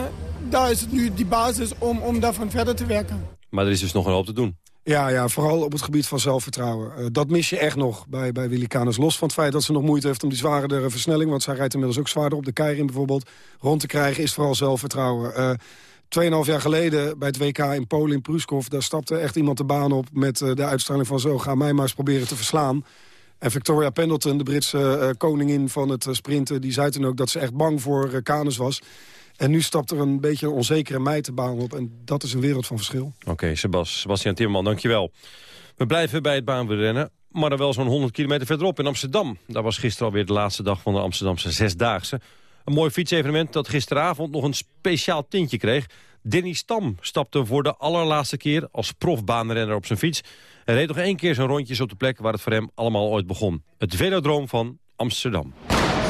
daar is het nu die basis om, om daarvan verder te werken. Maar er is dus nog een hoop te doen. Ja, ja, vooral op het gebied van zelfvertrouwen. Uh, dat mis je echt nog bij, bij Willy Canes. Los van het feit dat ze nog moeite heeft om die zwaardere versnelling... want zij rijdt inmiddels ook zwaarder op de keirin bijvoorbeeld... rond te krijgen, is vooral zelfvertrouwen. Uh, Tweeënhalf jaar geleden bij het WK in Polen in Pruskov... daar stapte echt iemand de baan op met uh, de uitstraling van... zo, ga mij maar eens proberen te verslaan. En Victoria Pendleton, de Britse uh, koningin van het uh, sprinten... die zei toen ook dat ze echt bang voor Canes was. En nu stapt er een beetje een onzekere meid de baan op. En dat is een wereld van verschil. Oké, okay, Sebas, Sebastian Timmerman, dankjewel. We blijven bij het baanwielrennen, maar dan wel zo'n 100 kilometer verderop in Amsterdam. Daar was gisteren alweer de laatste dag van de Amsterdamse Zesdaagse. Een mooi fietsevenement dat gisteravond nog een speciaal tintje kreeg. Denny Stam stapte voor de allerlaatste keer als profbaanrenner op zijn fiets. Hij reed nog één keer zijn rondjes op de plek waar het voor hem allemaal ooit begon. Het velodroom van Amsterdam.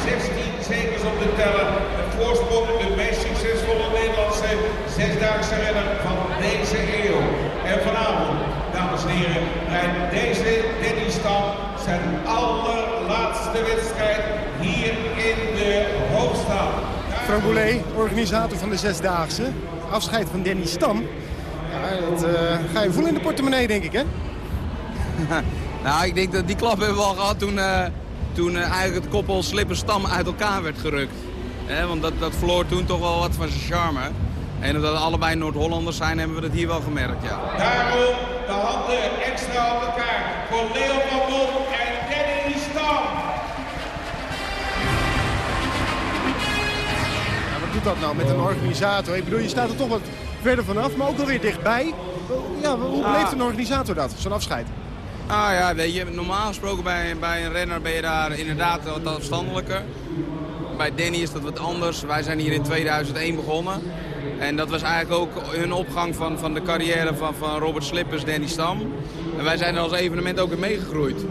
16 zegens op de teller. Het voorsprong de meest succesvolle Nederlandse zesdaagse renner van deze eeuw. En vanavond, dames en heren, rijdt deze Denny Stam zijn allerlaatste wedstrijd Frank Boulet, organisator van de Zesdaagse afscheid van Danny Stam. Ja, dat uh, ga je voelen in de portemonnee, denk ik, hè? nou, ik denk dat die klap hebben we al gehad toen, uh, toen uh, eigenlijk het koppel Slipper Stam uit elkaar werd gerukt. want dat, dat verloor toen toch wel wat van zijn charme. En omdat het allebei Noord-Hollanders zijn, hebben we dat hier wel gemerkt, ja. Daarom de handen extra op elkaar voor Leo van en Danny Stam. Doet dat nou met een organisator? Ik bedoel, je staat er toch wat verder vanaf, maar ook wel weer dichtbij. Ja, hoe ah. beleeft een organisator dat, zo'n afscheid? Ah ja, weet je, normaal gesproken bij, bij een renner ben je daar inderdaad wat afstandelijker. Bij Danny is dat wat anders. Wij zijn hier in 2001 begonnen. En dat was eigenlijk ook hun opgang van, van de carrière van, van Robert Slippers, Danny Stam. En wij zijn er als evenement ook in meegegroeid.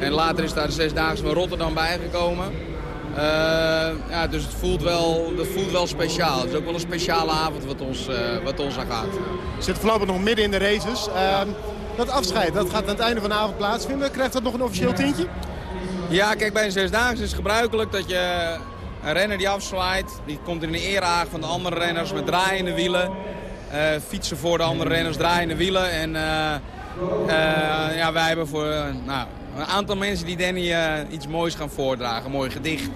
En later is daar de Zesdaagse van Rotterdam bijgekomen. Uh, ja, dus het voelt, wel, het voelt wel speciaal. Het is ook wel een speciale avond wat ons, uh, wat ons aan gaat. We zitten voorlopig nog midden in de races. Uh, dat afscheid, dat gaat aan het einde van de avond plaatsvinden. Krijgt dat nog een officieel tintje? Ja, kijk, bij een zesdaagse is het gebruikelijk dat je een renner die afzwaait... die komt in de erehaag van de andere renners met draaiende wielen. fietsen voor de andere renners, draaiende wielen. En ja, wij hebben voor nou, een aantal mensen die Danny iets moois gaan voordragen. Een mooi gedicht.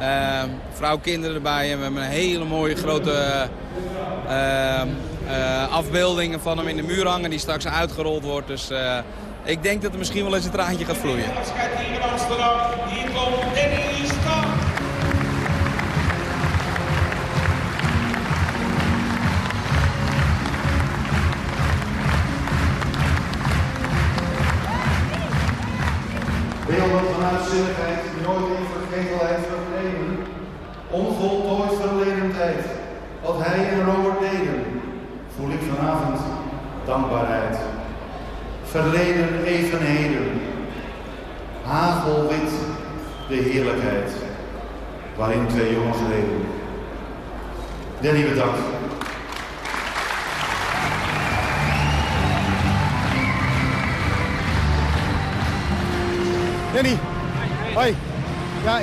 Uh, vrouw, kinderen erbij. En we hebben een hele mooie grote uh, afbeelding van hem in de muur hangen die straks uitgerold wordt. Dus ik denk dat er misschien wel eens een traantje gaat vloeien. Hier komt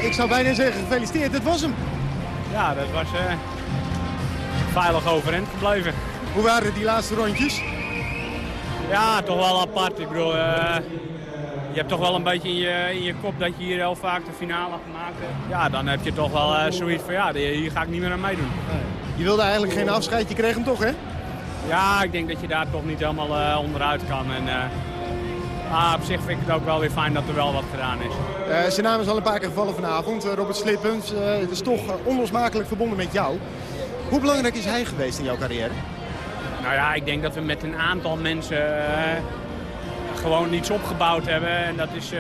ik zou bijna zeggen gefeliciteerd, dit was hem. Ja, dat was uh, veilig overeind gebleven. Hoe waren die laatste rondjes? Ja, toch wel apart. Ik bedoel, uh, je hebt toch wel een beetje in je, in je kop dat je hier heel vaak de finale gemaakt hebt. Ja, dan heb je toch wel uh, zoiets van, ja, hier ga ik niet meer aan meedoen. Je wilde eigenlijk geen afscheid, je kreeg hem toch, hè? Ja, ik denk dat je daar toch niet helemaal onderuit kan. En, Ah, op zich vind ik het ook wel weer fijn dat er wel wat gedaan is. Uh, zijn naam is al een paar keer gevallen vanavond. Uh, Robert Slippens uh, het is toch onlosmakelijk verbonden met jou. Hoe belangrijk is hij geweest in jouw carrière? Nou ja, ik denk dat we met een aantal mensen gewoon iets opgebouwd hebben. En dat is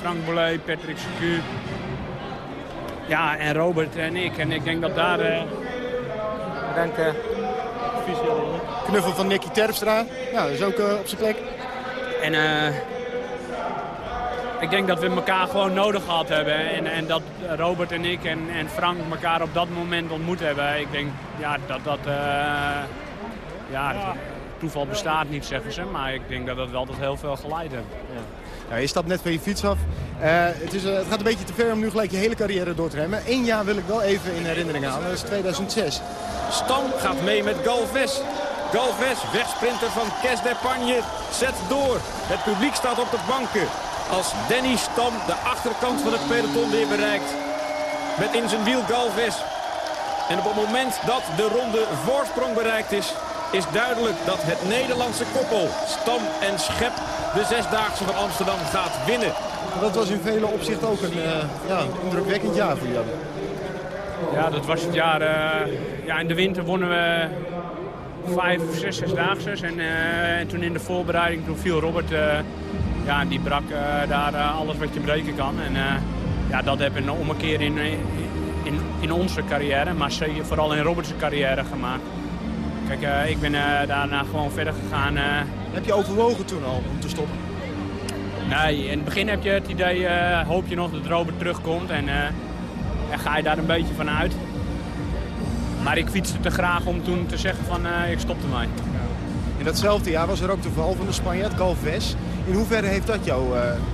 Frank Bollet, Patrick Secu. Ja, en Robert en ik. En ik denk dat daar... Dank Knuffel van Nicky Terpstra. Ja, dat is ook op zijn plek. En uh, ik denk dat we elkaar gewoon nodig gehad hebben. En, en dat Robert en ik en, en, Frank elkaar op dat moment ontmoet hebben. Ik denk ja, dat dat... Uh, ja, toeval bestaat niet, zeggen ze. Maar ik denk dat dat wel tot heel veel geleid heeft. Ja. Ja, je stapt net van je fiets af. Uh, het, is, uh, het gaat een beetje te ver om nu gelijk je hele carrière door te remmen. Eén jaar wil ik wel even in herinnering halen. Dat is 2006. Stam gaat mee met Galvez. Galvez, wegsprinter van Kes d'Epargne, zet door. Het publiek staat op de banken. Als Danny Stam de achterkant van het peloton weer bereikt. Met in zijn wiel Galvez. En op het moment dat de ronde voorsprong bereikt is... is duidelijk dat het Nederlandse koppel, Stam en Schep... de Zesdaagse van Amsterdam gaat winnen. Dat was in vele opzichten ook een uh, ja, indrukwekkend jaar voor jullie. Ja, dat was het jaar... Uh, ja, in de winter wonnen we vijf of zes zesdaagses. En, uh, en toen in de voorbereiding toen viel Robert, uh, ja, die brak uh, daar alles wat je breken kan. En ja, dat heb ik om een keer in, in, in onze carrière, maar vooral in Robert's carrière gemaakt. Kijk, ik ben daarna gewoon verder gegaan. heb je overwogen toen al om te stoppen? Nee, in het begin heb je het idee, hoop je nog dat Robert terugkomt en, en ga je daar een beetje van uit. Maar ik fietste te graag om toen te zeggen van uh, ik stopte mij. In datzelfde jaar was er ook de val van de Spanjaard Galvez. In hoeverre heeft dat uh,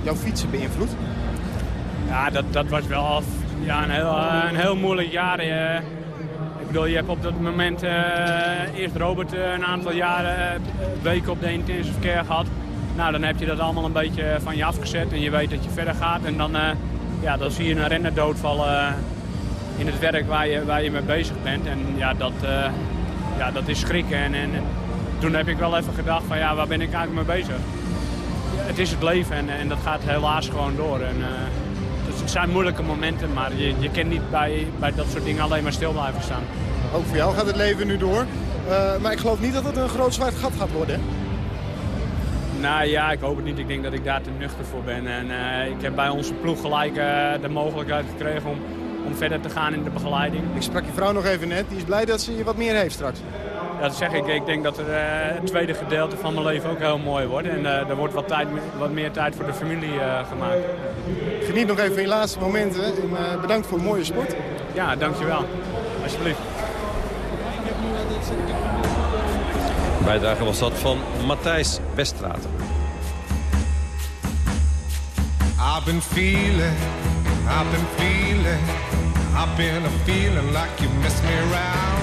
jouw fietsen beïnvloed? Ja, dat, dat was wel ja, een, heel, uh, een heel moeilijk jaar. ik bedoel, je hebt op dat moment eerst Robert een aantal jaren weken op de intensive care gehad. Nou, dan heb je dat allemaal een beetje van je afgezet en je weet dat je verder gaat. En dan, ja, dan zie je een renner doodvallen in het werk waar je, waar je mee bezig bent. En ja, dat, ja, dat is schrikken. En, en toen heb ik wel even gedacht van ja, waar ben ik eigenlijk mee bezig? Het is het leven en, en dat gaat helaas gewoon door. En, uh, dus het zijn moeilijke momenten, maar je, je kan niet bij, bij dat soort dingen alleen maar stil blijven staan. Ook voor jou gaat het leven nu door. Uh, maar ik geloof niet dat het een groot zwart gat gaat worden. Nou ja, ik hoop het niet. Ik denk dat ik daar te nuchter voor ben. En uh, ik heb bij onze ploeg gelijk de mogelijkheid gekregen om, om verder te gaan in de begeleiding. Ik sprak je vrouw nog even net. Die is blij dat ze je wat meer heeft straks. Dat zeg ik. Ik denk dat er, uh, het tweede gedeelte van mijn leven ook heel mooi wordt. En uh, er wordt wat, tijd, wat meer tijd voor de familie uh, gemaakt. Geniet nog even van je laatste momenten. En bedankt voor een mooie sport. Ja, dankjewel. Alsjeblieft. Bijdrage was dat van Matthijs Weststraten. I've been feeling, I've been feeling I've been a feeling like you miss me around.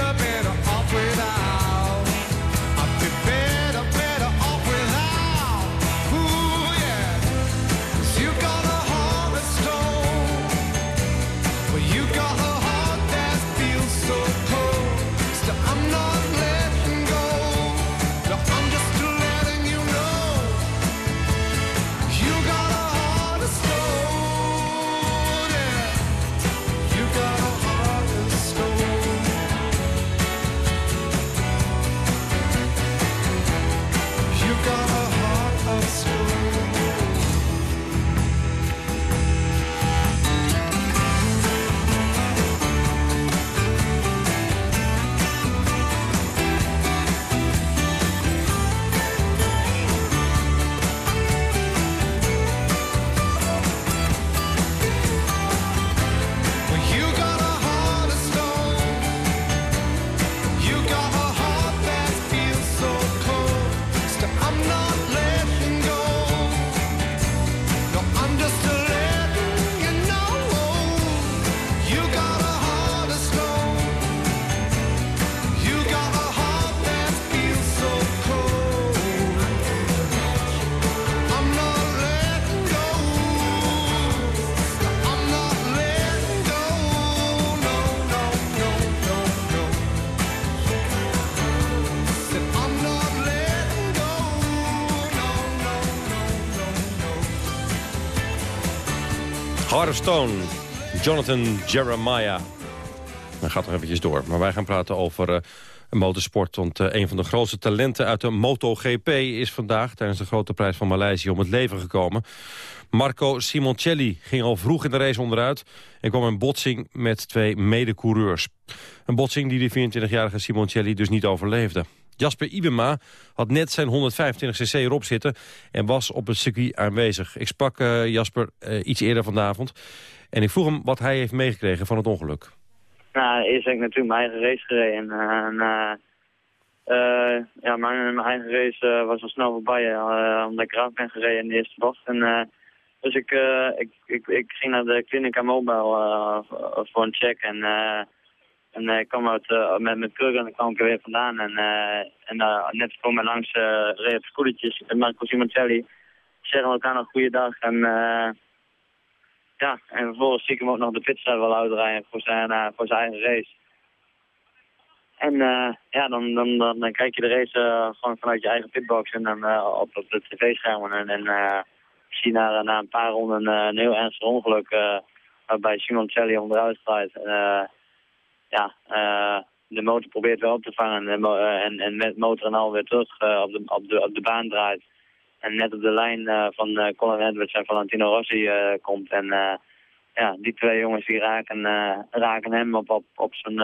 Heart Stone, Jonathan Jeremiah. Dat gaat nog eventjes door. Maar wij gaan praten over eh, motorsport. Want eh, een van de grootste talenten uit de MotoGP is vandaag... tijdens de grote prijs van Maleisië om het leven gekomen. Marco Simoncelli ging al vroeg in de race onderuit... en kwam in botsing met twee medecoureurs. Een botsing die de 24-jarige Simoncelli dus niet overleefde. Jasper Ibema had net zijn 125cc erop zitten... en was op het circuit aanwezig. Ik sprak eh, Jasper eh, iets eerder vanavond... en ik vroeg hem wat hij heeft meegekregen van het ongeluk. Nou, eerst heb ik natuurlijk mijn eigen race gereden. En eh, ja, mijn, mijn eigen race was al snel voorbij, omdat ik eraf ben gereden in de eerste bocht. Dus ik, ik, ik, ik ging naar de Clinica Mobile eh, voor- een check. En, en eh, ik kwam uit, eh, met mijn kruk en dan kwam ik er weer vandaan. En, eh, en net voor mij langs reed op scootertjes met Marco Simoncelli. Zeggen elkaar nog goeiedag. En ja, en vervolgens zie ik hem ook nog de pitstraat wel uitrijden voor zijn, voor zijn eigen race. En ja, dan, dan, dan, kijk je de race gewoon vanuit je eigen pitbox en dan op, op de tv-schermen. En, en zie na, na een paar ronden een heel ernstig ongeluk waarbij Simon Celli onderuit gaat. Ja, eh, de motor probeert wel op te vangen en, eh, en, en met motor en al weer terug eh, op, de, op, de, op de baan draait. En net op de lijn van eh, Colin Edwards en Valentino Rossi komt. En ja, die twee jongens die raken, raken hem op, op, op zijn,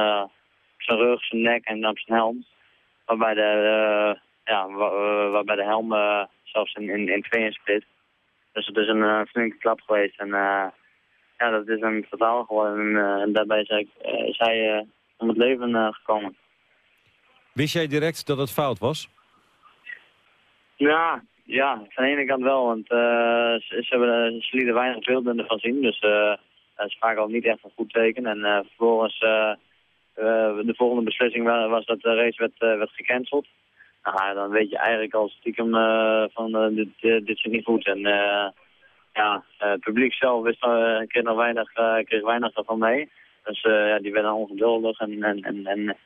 zijn rug, zijn nek en op zijn helm. Waarbij de, ja, wa- waarbij de helm zelfs in, in, in tweeën split. Dus het is een flinke klap geweest. En ja, dat is een fataal geworden. En, eh, en daarbij is hij, eh, is hij eh, om het leven gekomen. Wist jij direct dat het fout was? Ja, ja, van de ene kant wel, want eh, ze, ze, hebben, ze lieten weinig beelden ervan zien, dus eh, dat is vaak al niet echt een goed teken. En vervolgens, de volgende beslissing wa- was dat de race werd, werd gecanceld. Nou, dan weet je eigenlijk al stiekem van dit, dit zit niet goed. En eh, ja, eh, het publiek zelf wist, uh, kreeg, nog weinig, eh, kreeg weinig ervan mee. Dus eh, ja, die werden ongeduldig en, en, en, en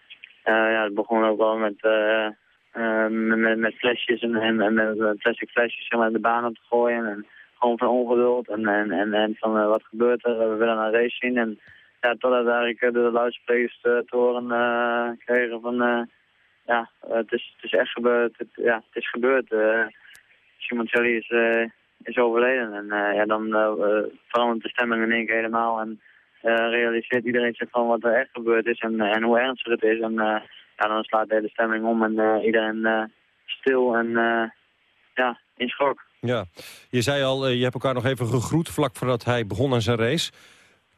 eh, ja, het begon ook wel met... eh, eh, met, met flesjes en, en, en met eh, plastic flesjes zeg maar, de baan op te gooien. En gewoon van ongeduld en, en, en, en van uh, wat gebeurt er, we willen een race zien. En ja, totdat eigenlijk uh, de luidsprekers te, horen kregen van ja, het, is, het is echt gebeurd. Het, ja, het is gebeurd. Simoncelli is, is overleden en ja, dan verandert de stemming in één keer helemaal. En realiseert iedereen zich van wat er echt gebeurd is en, en hoe ernstig het is. En ja, dan slaat de hele stemming om en iedereen stil en ja, in schok. Ja, je zei al, je hebt elkaar nog even gegroet vlak voordat hij begon aan zijn race.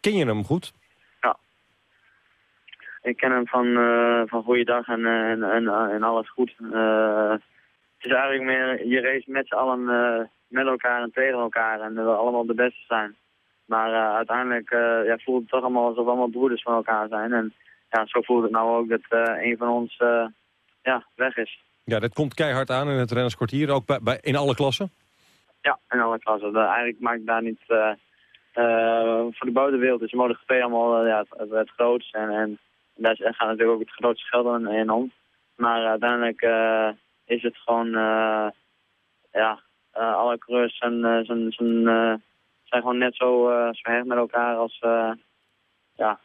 Ken je hem goed? Ja. Ik ken hem van, uh, van goeiedag en, en, en, en alles goed. Uh, het is eigenlijk meer, je race met z'n allen uh, met elkaar en tegen elkaar en we allemaal de beste zijn. Maar uiteindelijk ja, voelt het toch allemaal alsof we allemaal broeders van elkaar zijn. En ja, zo voelt het nou ook dat een van ons ja, weg is. Ja, dat komt keihard aan in het rennerskwartier, ook bij, bij, in alle klassen? Ja, in alle klassen. eigenlijk maakt daar niet... Uh, uh, voor de buitenwereld is MotoGP allemaal uh, ja, het, het, grootste. En, en daar gaat natuurlijk ook het grootste geld in, in om. Maar uiteindelijk is het gewoon... ja, alle coureurs zijn, zijn, zijn, zijn gewoon net zo, zo hecht met elkaar als... ja,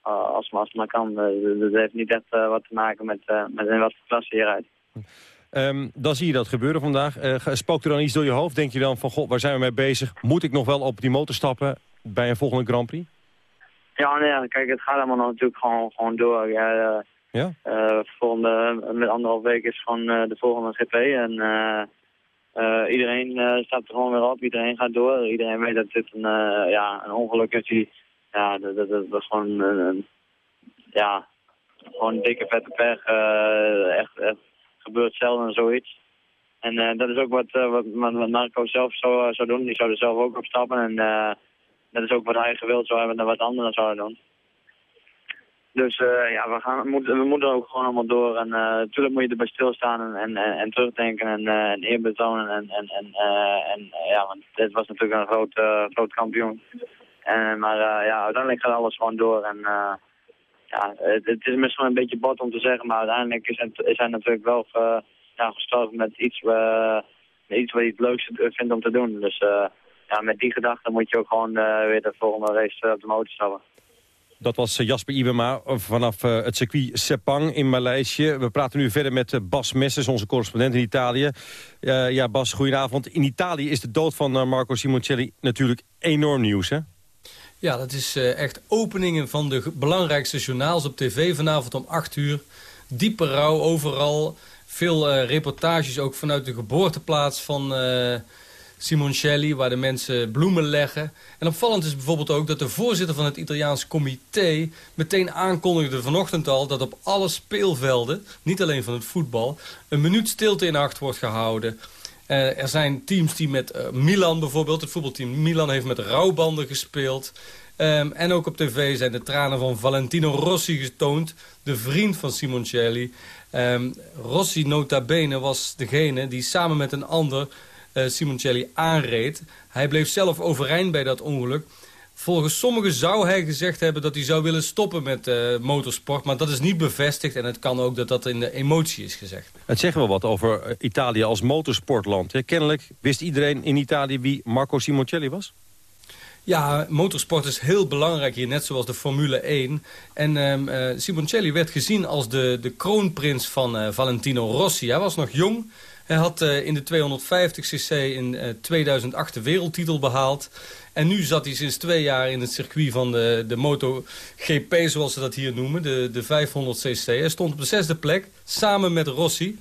als, als het maar kan. dat heeft niet echt wat te maken met, met in wat voor klasse je rijdt. Um, dan zie je dat gebeuren vandaag. Uh, spookt er dan iets door je hoofd? Denk je dan van, god, waar zijn we mee bezig? Moet ik nog wel op die motor stappen bij een volgende Grand Prix? Ja, nee, kijk, het gaat allemaal natuurlijk gewoon, gewoon door. Ja, uh, ja? Uh, volgende, met anderhalf week is gewoon de volgende GP. En iedereen staat er gewoon weer op, iedereen gaat door. Iedereen weet dat dit een, ja, een ongeluk is die, ja, dat, dat, dat, gewoon, ja, gewoon dikke vette pech. echt, echt gebeurt zelden zoiets. En uh, dat is ook wat, uh, wat, wat Marco zelf zou, uh, zou doen. Die zou er zelf ook op stappen. En dat is ook wat hij gewild zou hebben dan wat anderen zouden doen. Dus ja, we, gaan, we, moeten, we moeten ook gewoon allemaal door. En natuurlijk moet je erbij stilstaan en, en, en, en terugdenken en, en eerbetonen. En, en, en, en ja, want dit was natuurlijk een groot, groot kampioen. En, maar ja, uiteindelijk gaat alles gewoon door. En ja, het, is misschien een beetje bot om te zeggen, maar uiteindelijk is, het, is natuurlijk wel ja, gestorven met iets, iets wat hij het leukste vindt om te doen. Dus ja, met die gedachte moet je ook gewoon weer de volgende race op de motor stappen. Dat was Jasper Ibema vanaf het circuit Sepang in Maleisië. We praten nu verder met Bas Messers, onze correspondent in Italië. ja, Bas, goedenavond. In Italië is de dood van Marco Simoncelli natuurlijk enorm nieuws, hè? Ja, dat is echt openingen van de belangrijkste journaals op tv vanavond om 8 uur. Diepe rouw overal. Veel reportages ook vanuit de geboorteplaats van Simoncelli... waar de mensen bloemen leggen. En opvallend is bijvoorbeeld ook dat de voorzitter van het Italiaans comité... meteen aankondigde vanochtend al dat op alle speelvelden... niet alleen van het voetbal... een minuut stilte in acht wordt gehouden... Uh, er zijn teams die met uh, Milan bijvoorbeeld, het voetbalteam Milan heeft met rouwbanden gespeeld. Um, en ook op tv zijn de tranen van Valentino Rossi getoond, de vriend van Simoncelli. Um, Rossi nota bene was degene die samen met een ander Simoncelli aanreed. Hij bleef zelf overeind bij dat ongeluk. Volgens sommigen zou hij gezegd hebben dat hij zou willen stoppen met uh, motorsport. Maar dat is niet bevestigd en het kan ook dat dat in de emotie is gezegd. Het zeggen we wat over eh, Italië als motorsportland. Kennelijk wist iedereen in Italië wie Marco Simoncelli was? Ja, motorsport is heel belangrijk hier, net zoals de Formule 1. En uh, Simoncelli werd gezien als de, de kroonprins van uh, Valentino Rossi. Hij was nog jong. Hij had uh, in de 250cc in 2008 de wereldtitel behaald. En nu zat hij sinds twee jaar in het circuit van de, de MotoGP, zoals ze dat hier noemen, de, de 500cc. Hij stond op de zesde plek, samen met Rossi.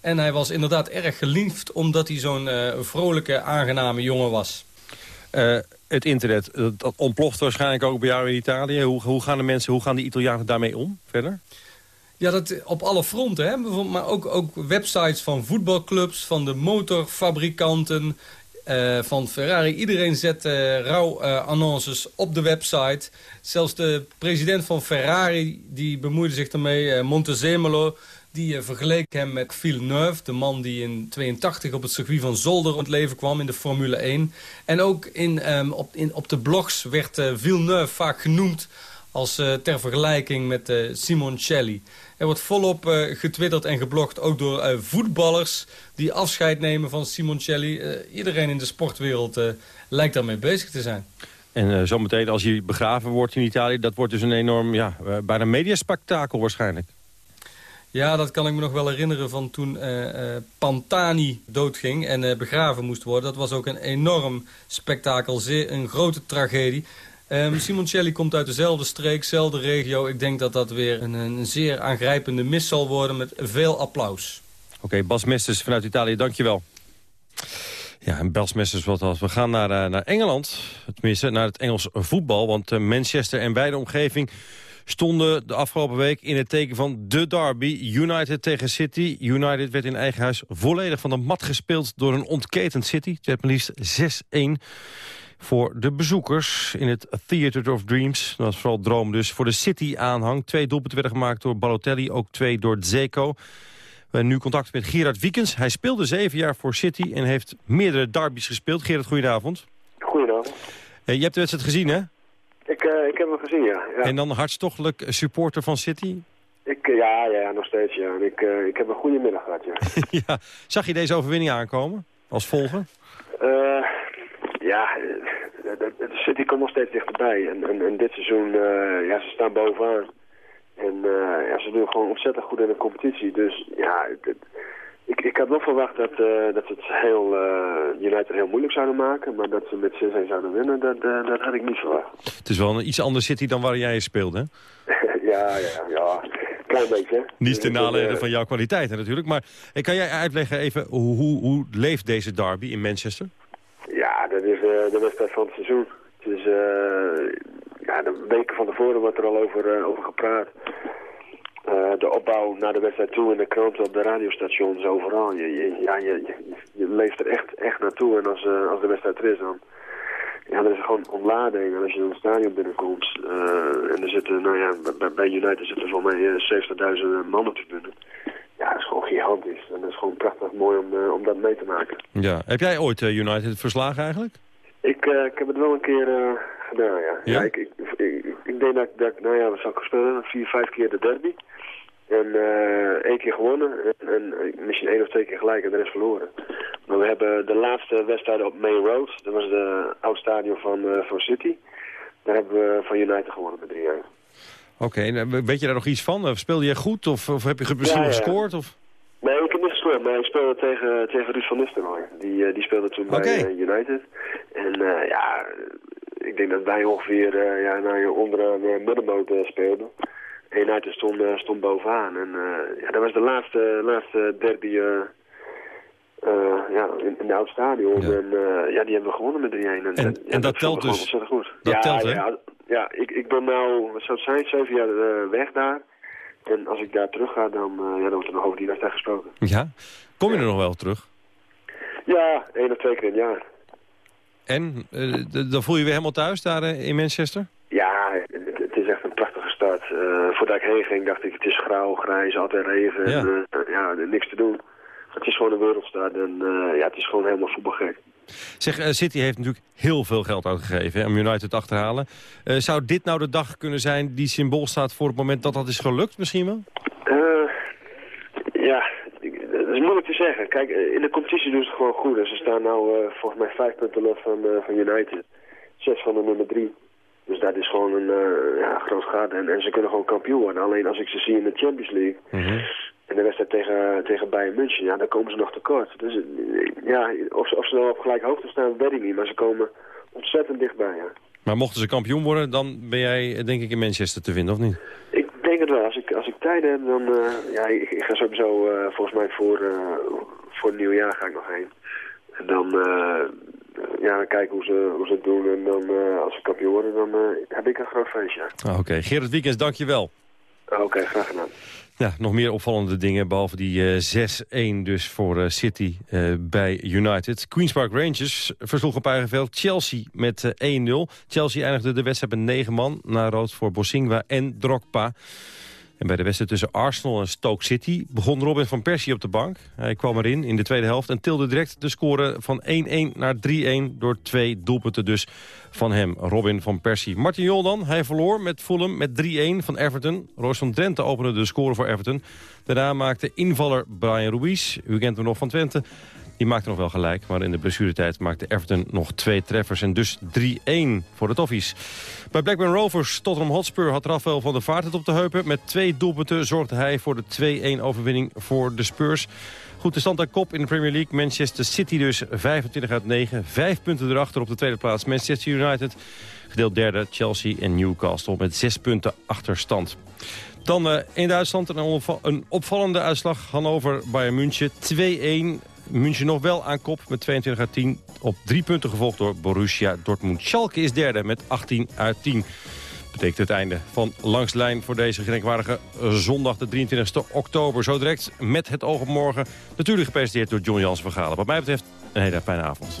En hij was inderdaad erg geliefd, omdat hij zo'n uh, vrolijke, aangename jongen was. Het internet, dat ontploft waarschijnlijk ook bij jou in Italië. Hoe, hoe gaan de mensen, hoe gaan de Italianen daarmee om verder? Ja, dat op alle fronten. Hè? Maar ook, ook websites van voetbalclubs, van de motorfabrikanten, uh, van Ferrari. Iedereen zet uh, annonces op de website. Zelfs de president van Ferrari die bemoeide zich ermee, Montezemolo... die vergeleek hem met Villeneuve, de man die in 82 op het circuit van Zolder het leven kwam in de Formule 1. En ook in, um, op, in, op de blogs werd Villeneuve vaak genoemd als ter vergelijking met Simoncelli. Er wordt volop uh, getwitterd en geblokt, ook door uh, voetballers... die afscheid nemen van Simoncelli. Uh, iedereen in de sportwereld lijkt daarmee bezig te zijn. En zometeen als hij begraven wordt in Italië... dat wordt dus een enorm, ja, bijna mediaspectakel waarschijnlijk. Ja, dat kan ik me nog wel herinneren van toen Pantani doodging en begraven moest worden. Dat was ook een enorm spektakel, zeer, een grote tragedie. Um, Simoncelli komt uit dezelfde streek, dezelfde regio. Ik denk dat dat weer een, een zeer aangrijpende mis zal worden met veel applaus. Oké, Bas Mesters vanuit Italië, dankjewel. Ja, en Bas Mesters, wat als we gaan naar, uh, naar Engeland, tenminste naar het Engels voetbal. Want uh, Manchester en beide omgeving stonden de afgelopen week in het teken van de derby. United tegen City. United werd in eigen huis volledig van de mat gespeeld door een ontketend City. Het werd maar liefst 6-1 voor de bezoekers in het Theater of Dreams. Dat was vooral droom dus. Voor de City-aanhang. Twee doelpunten werden gemaakt door Balotelli, ook twee door Zeko. We hebben nu contact met Gerard Wiekens. Hij speelde zeven jaar voor City en heeft meerdere derbies gespeeld. Gerard, goedenavond. Goedenavond. Uh, je hebt de wedstrijd gezien, hè? Ik, uh, ik heb hem gezien, ja. ja. En dan hartstochtelijk supporter van City? Ik, uh, ja, ja, nog steeds, ja. En ik, ik heb een goede middag gehad, ja. ja. Zag je deze overwinning aankomen als volger? Ja, de, de City komt nog steeds dichterbij. En, en, en dit seizoen, uh, ja, ze staan bovenaan. En uh, ja, ze doen gewoon ontzettend goed in de competitie. Dus ja, het, ik, ik had nog verwacht dat, uh, dat ze het heel, United heel moeilijk zouden maken. Maar dat ze met 6-1 zouden winnen, dat, dat had ik niet verwacht. Het is wel een iets ander City dan waar jij speelde, hè? ja, ja, ja. Klein beetje. Niet ten nadele van jouw kwaliteiten natuurlijk. Maar kan jij uitleggen even, hoe, hoe leeft deze derby in Manchester? Ja, dat is uh, de wedstrijd van het seizoen. Uh, ja, de weken van tevoren wordt er al over, uh, over gepraat. de opbouw naar de wedstrijd toe in de kranten, op de radiostations, overal. Je, je, ja, je, je, leeft er echt, echt naartoe. En als, als de wedstrijd er is, dan, ja, dan is er gewoon ontlading. En als je in het stadion binnenkomt, en er zitten, nou ja, bij, United zitten voor mij 70.000 man op de binnen ja, is gewoon gigantisch. En dat is gewoon prachtig mooi om, uh, om dat mee te maken. Ja. Heb jij ooit uh, United verslagen eigenlijk? Ik, uh, ik heb het wel een keer gedaan, ja. ja? ja ik, ik, ik, ik, denk dat, dat nou ja, we zou gespeeld vier, vijf keer de derby. En één keer gewonnen en, en, misschien één of twee keer gelijk en de rest verloren. Maar we hebben de laatste wedstrijd op Main Road, dat was de oud stadion van, van City. Daar hebben we van United gewonnen met 3-1. Oké, okay, weet je daar nog iets van? Speelde jij goed of, of heb je misschien ja, ja. gescoord? Of? Nee, ik heb niet gescoord, maar ik speelde tegen, tegen Ruud van Nistelrooy. Die, uh, die speelde toen okay. bij uh, United. En uh, ja, ik denk dat wij ongeveer ja, nou, onderaan de middenmoot speelden. En United stond, stond bovenaan. En ja, dat was de laatste, laatste derby ja, in, in de oud stadion. Ja. En ja, die hebben we gewonnen met 3-1. En, en, en, en, dat, telt dus? Ontzettend goed. Dat ja, telt, hè? Ja, ja, ik, ik ben nou, wat zou het zijn, zeven jaar uh, weg daar. En als ik daar terug ga, dan, ja, dan wordt er nog over die wedstrijd gesproken. Ja? Kom je er nog wel terug? Ja, één of twee keer in het jaar. En? Dan voel je weer helemaal thuis daar in Manchester? Ja, het, het, is echt een prachtige stad. voordat ik heen ging, dacht ik, het is grauw, grijs, altijd regen. Ja, en, ja niks te doen. Het is gewoon een wereldstad en ja, het is gewoon helemaal voetbalgek. Zeg, uh, City heeft natuurlijk heel veel geld uitgegeven hè, om United te achterhalen. Uh, zou dit nou de dag kunnen zijn die symbool staat voor het moment dat dat is gelukt misschien wel? Uh, ja, dat is moeilijk te zeggen. Kijk, in de competitie doen ze het gewoon goed. En ze staan nou volgens mij vijf punten los van, van United. Zes van de nummer drie. Dus dat is gewoon een ja, groot gat. En, en, ze kunnen gewoon kampioen worden. Alleen als ik ze zie in de Champions League... Mm -hmm. En de wedstrijd tegen, tegen Bayern München, ja, daar komen ze nog tekort. Dus ja, of, ze, of ze nou op gelijk hoogte staan, weet ik niet. Maar ze komen ontzettend dichtbij, ja. Maar mochten ze kampioen worden, dan ben jij denk ik in Manchester te vinden, of niet? Ik denk het wel. Als ik, als ik tijd heb, dan... Uh, ja, ik, ik, ga sowieso uh, volgens mij voor, uh, voor het nieuwe jaar ga ik nog heen. En dan, ja, kijken hoe ze, hoe ze het doen. En dan, als ze kampioen worden, dan heb ik een groot feestje. Ah, Oké, okay. Gerrit Wiekens, dank je wel. Oké, okay, graag gedaan. Nog meer opvallende dingen, behalve die uh, 6-1 dus voor uh, City uh, bij United. Queen's Park Rangers versloeg op eigen veld Chelsea met 1-0. Chelsea eindigde de wedstrijd met 9 man, na rood voor Bossingwa en Drogba. En bij de wedstrijd tussen Arsenal en Stoke City begon Robin van Persie op de bank. Hij kwam erin in de tweede helft en tilde direct de score van 1-1 naar 3-1... door twee doelpunten dus van hem, Robin van Persie. Martin Jol dan, hij verloor met Fulham met 3-1 van Everton. Roos van Drenthe opende de score voor Everton. Daarna maakte invaller Brian Ruiz, u kent hem nog van Twente... Die maakte nog wel gelijk, maar in de blessuretijd maakte Everton nog twee treffers. En dus 3-1 voor de Toffees. Bij Blackburn Rovers Tottenham Hotspur had Rafael van der Vaart het op de heupen. Met twee doelpunten zorgde hij voor de 2-1 overwinning voor de Spurs. Goed, de stand aan kop in de Premier League. Manchester City dus 25 uit 9. Vijf punten erachter op de tweede plaats. Manchester United gedeeld derde. Chelsea en Newcastle met zes punten achterstand. Dan uh, in Duitsland een, opvallende uitslag. Hannover-Bayern München 2-1. München nog wel aan kop met 22 uit 10. Op drie punten gevolgd door Borussia Dortmund. Schalke is derde met 18 uit 10. Betekent het einde van Langslijn voor deze gedenkwaardige zondag de 23 oktober. Zo direct met het oog op morgen. Natuurlijk gepresenteerd door John Jans van Galen. Wat mij betreft een hele fijne avond.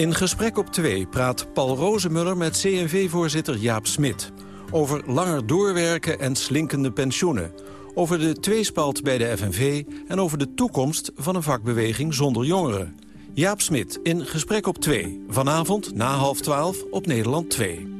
In Gesprek op 2 praat Paul Rozemuller met CNV-voorzitter Jaap Smit... over langer doorwerken en slinkende pensioenen... over de tweespalt bij de FNV... en over de toekomst van een vakbeweging zonder jongeren. Jaap Smit in Gesprek op 2. Vanavond na half 12 op Nederland 2.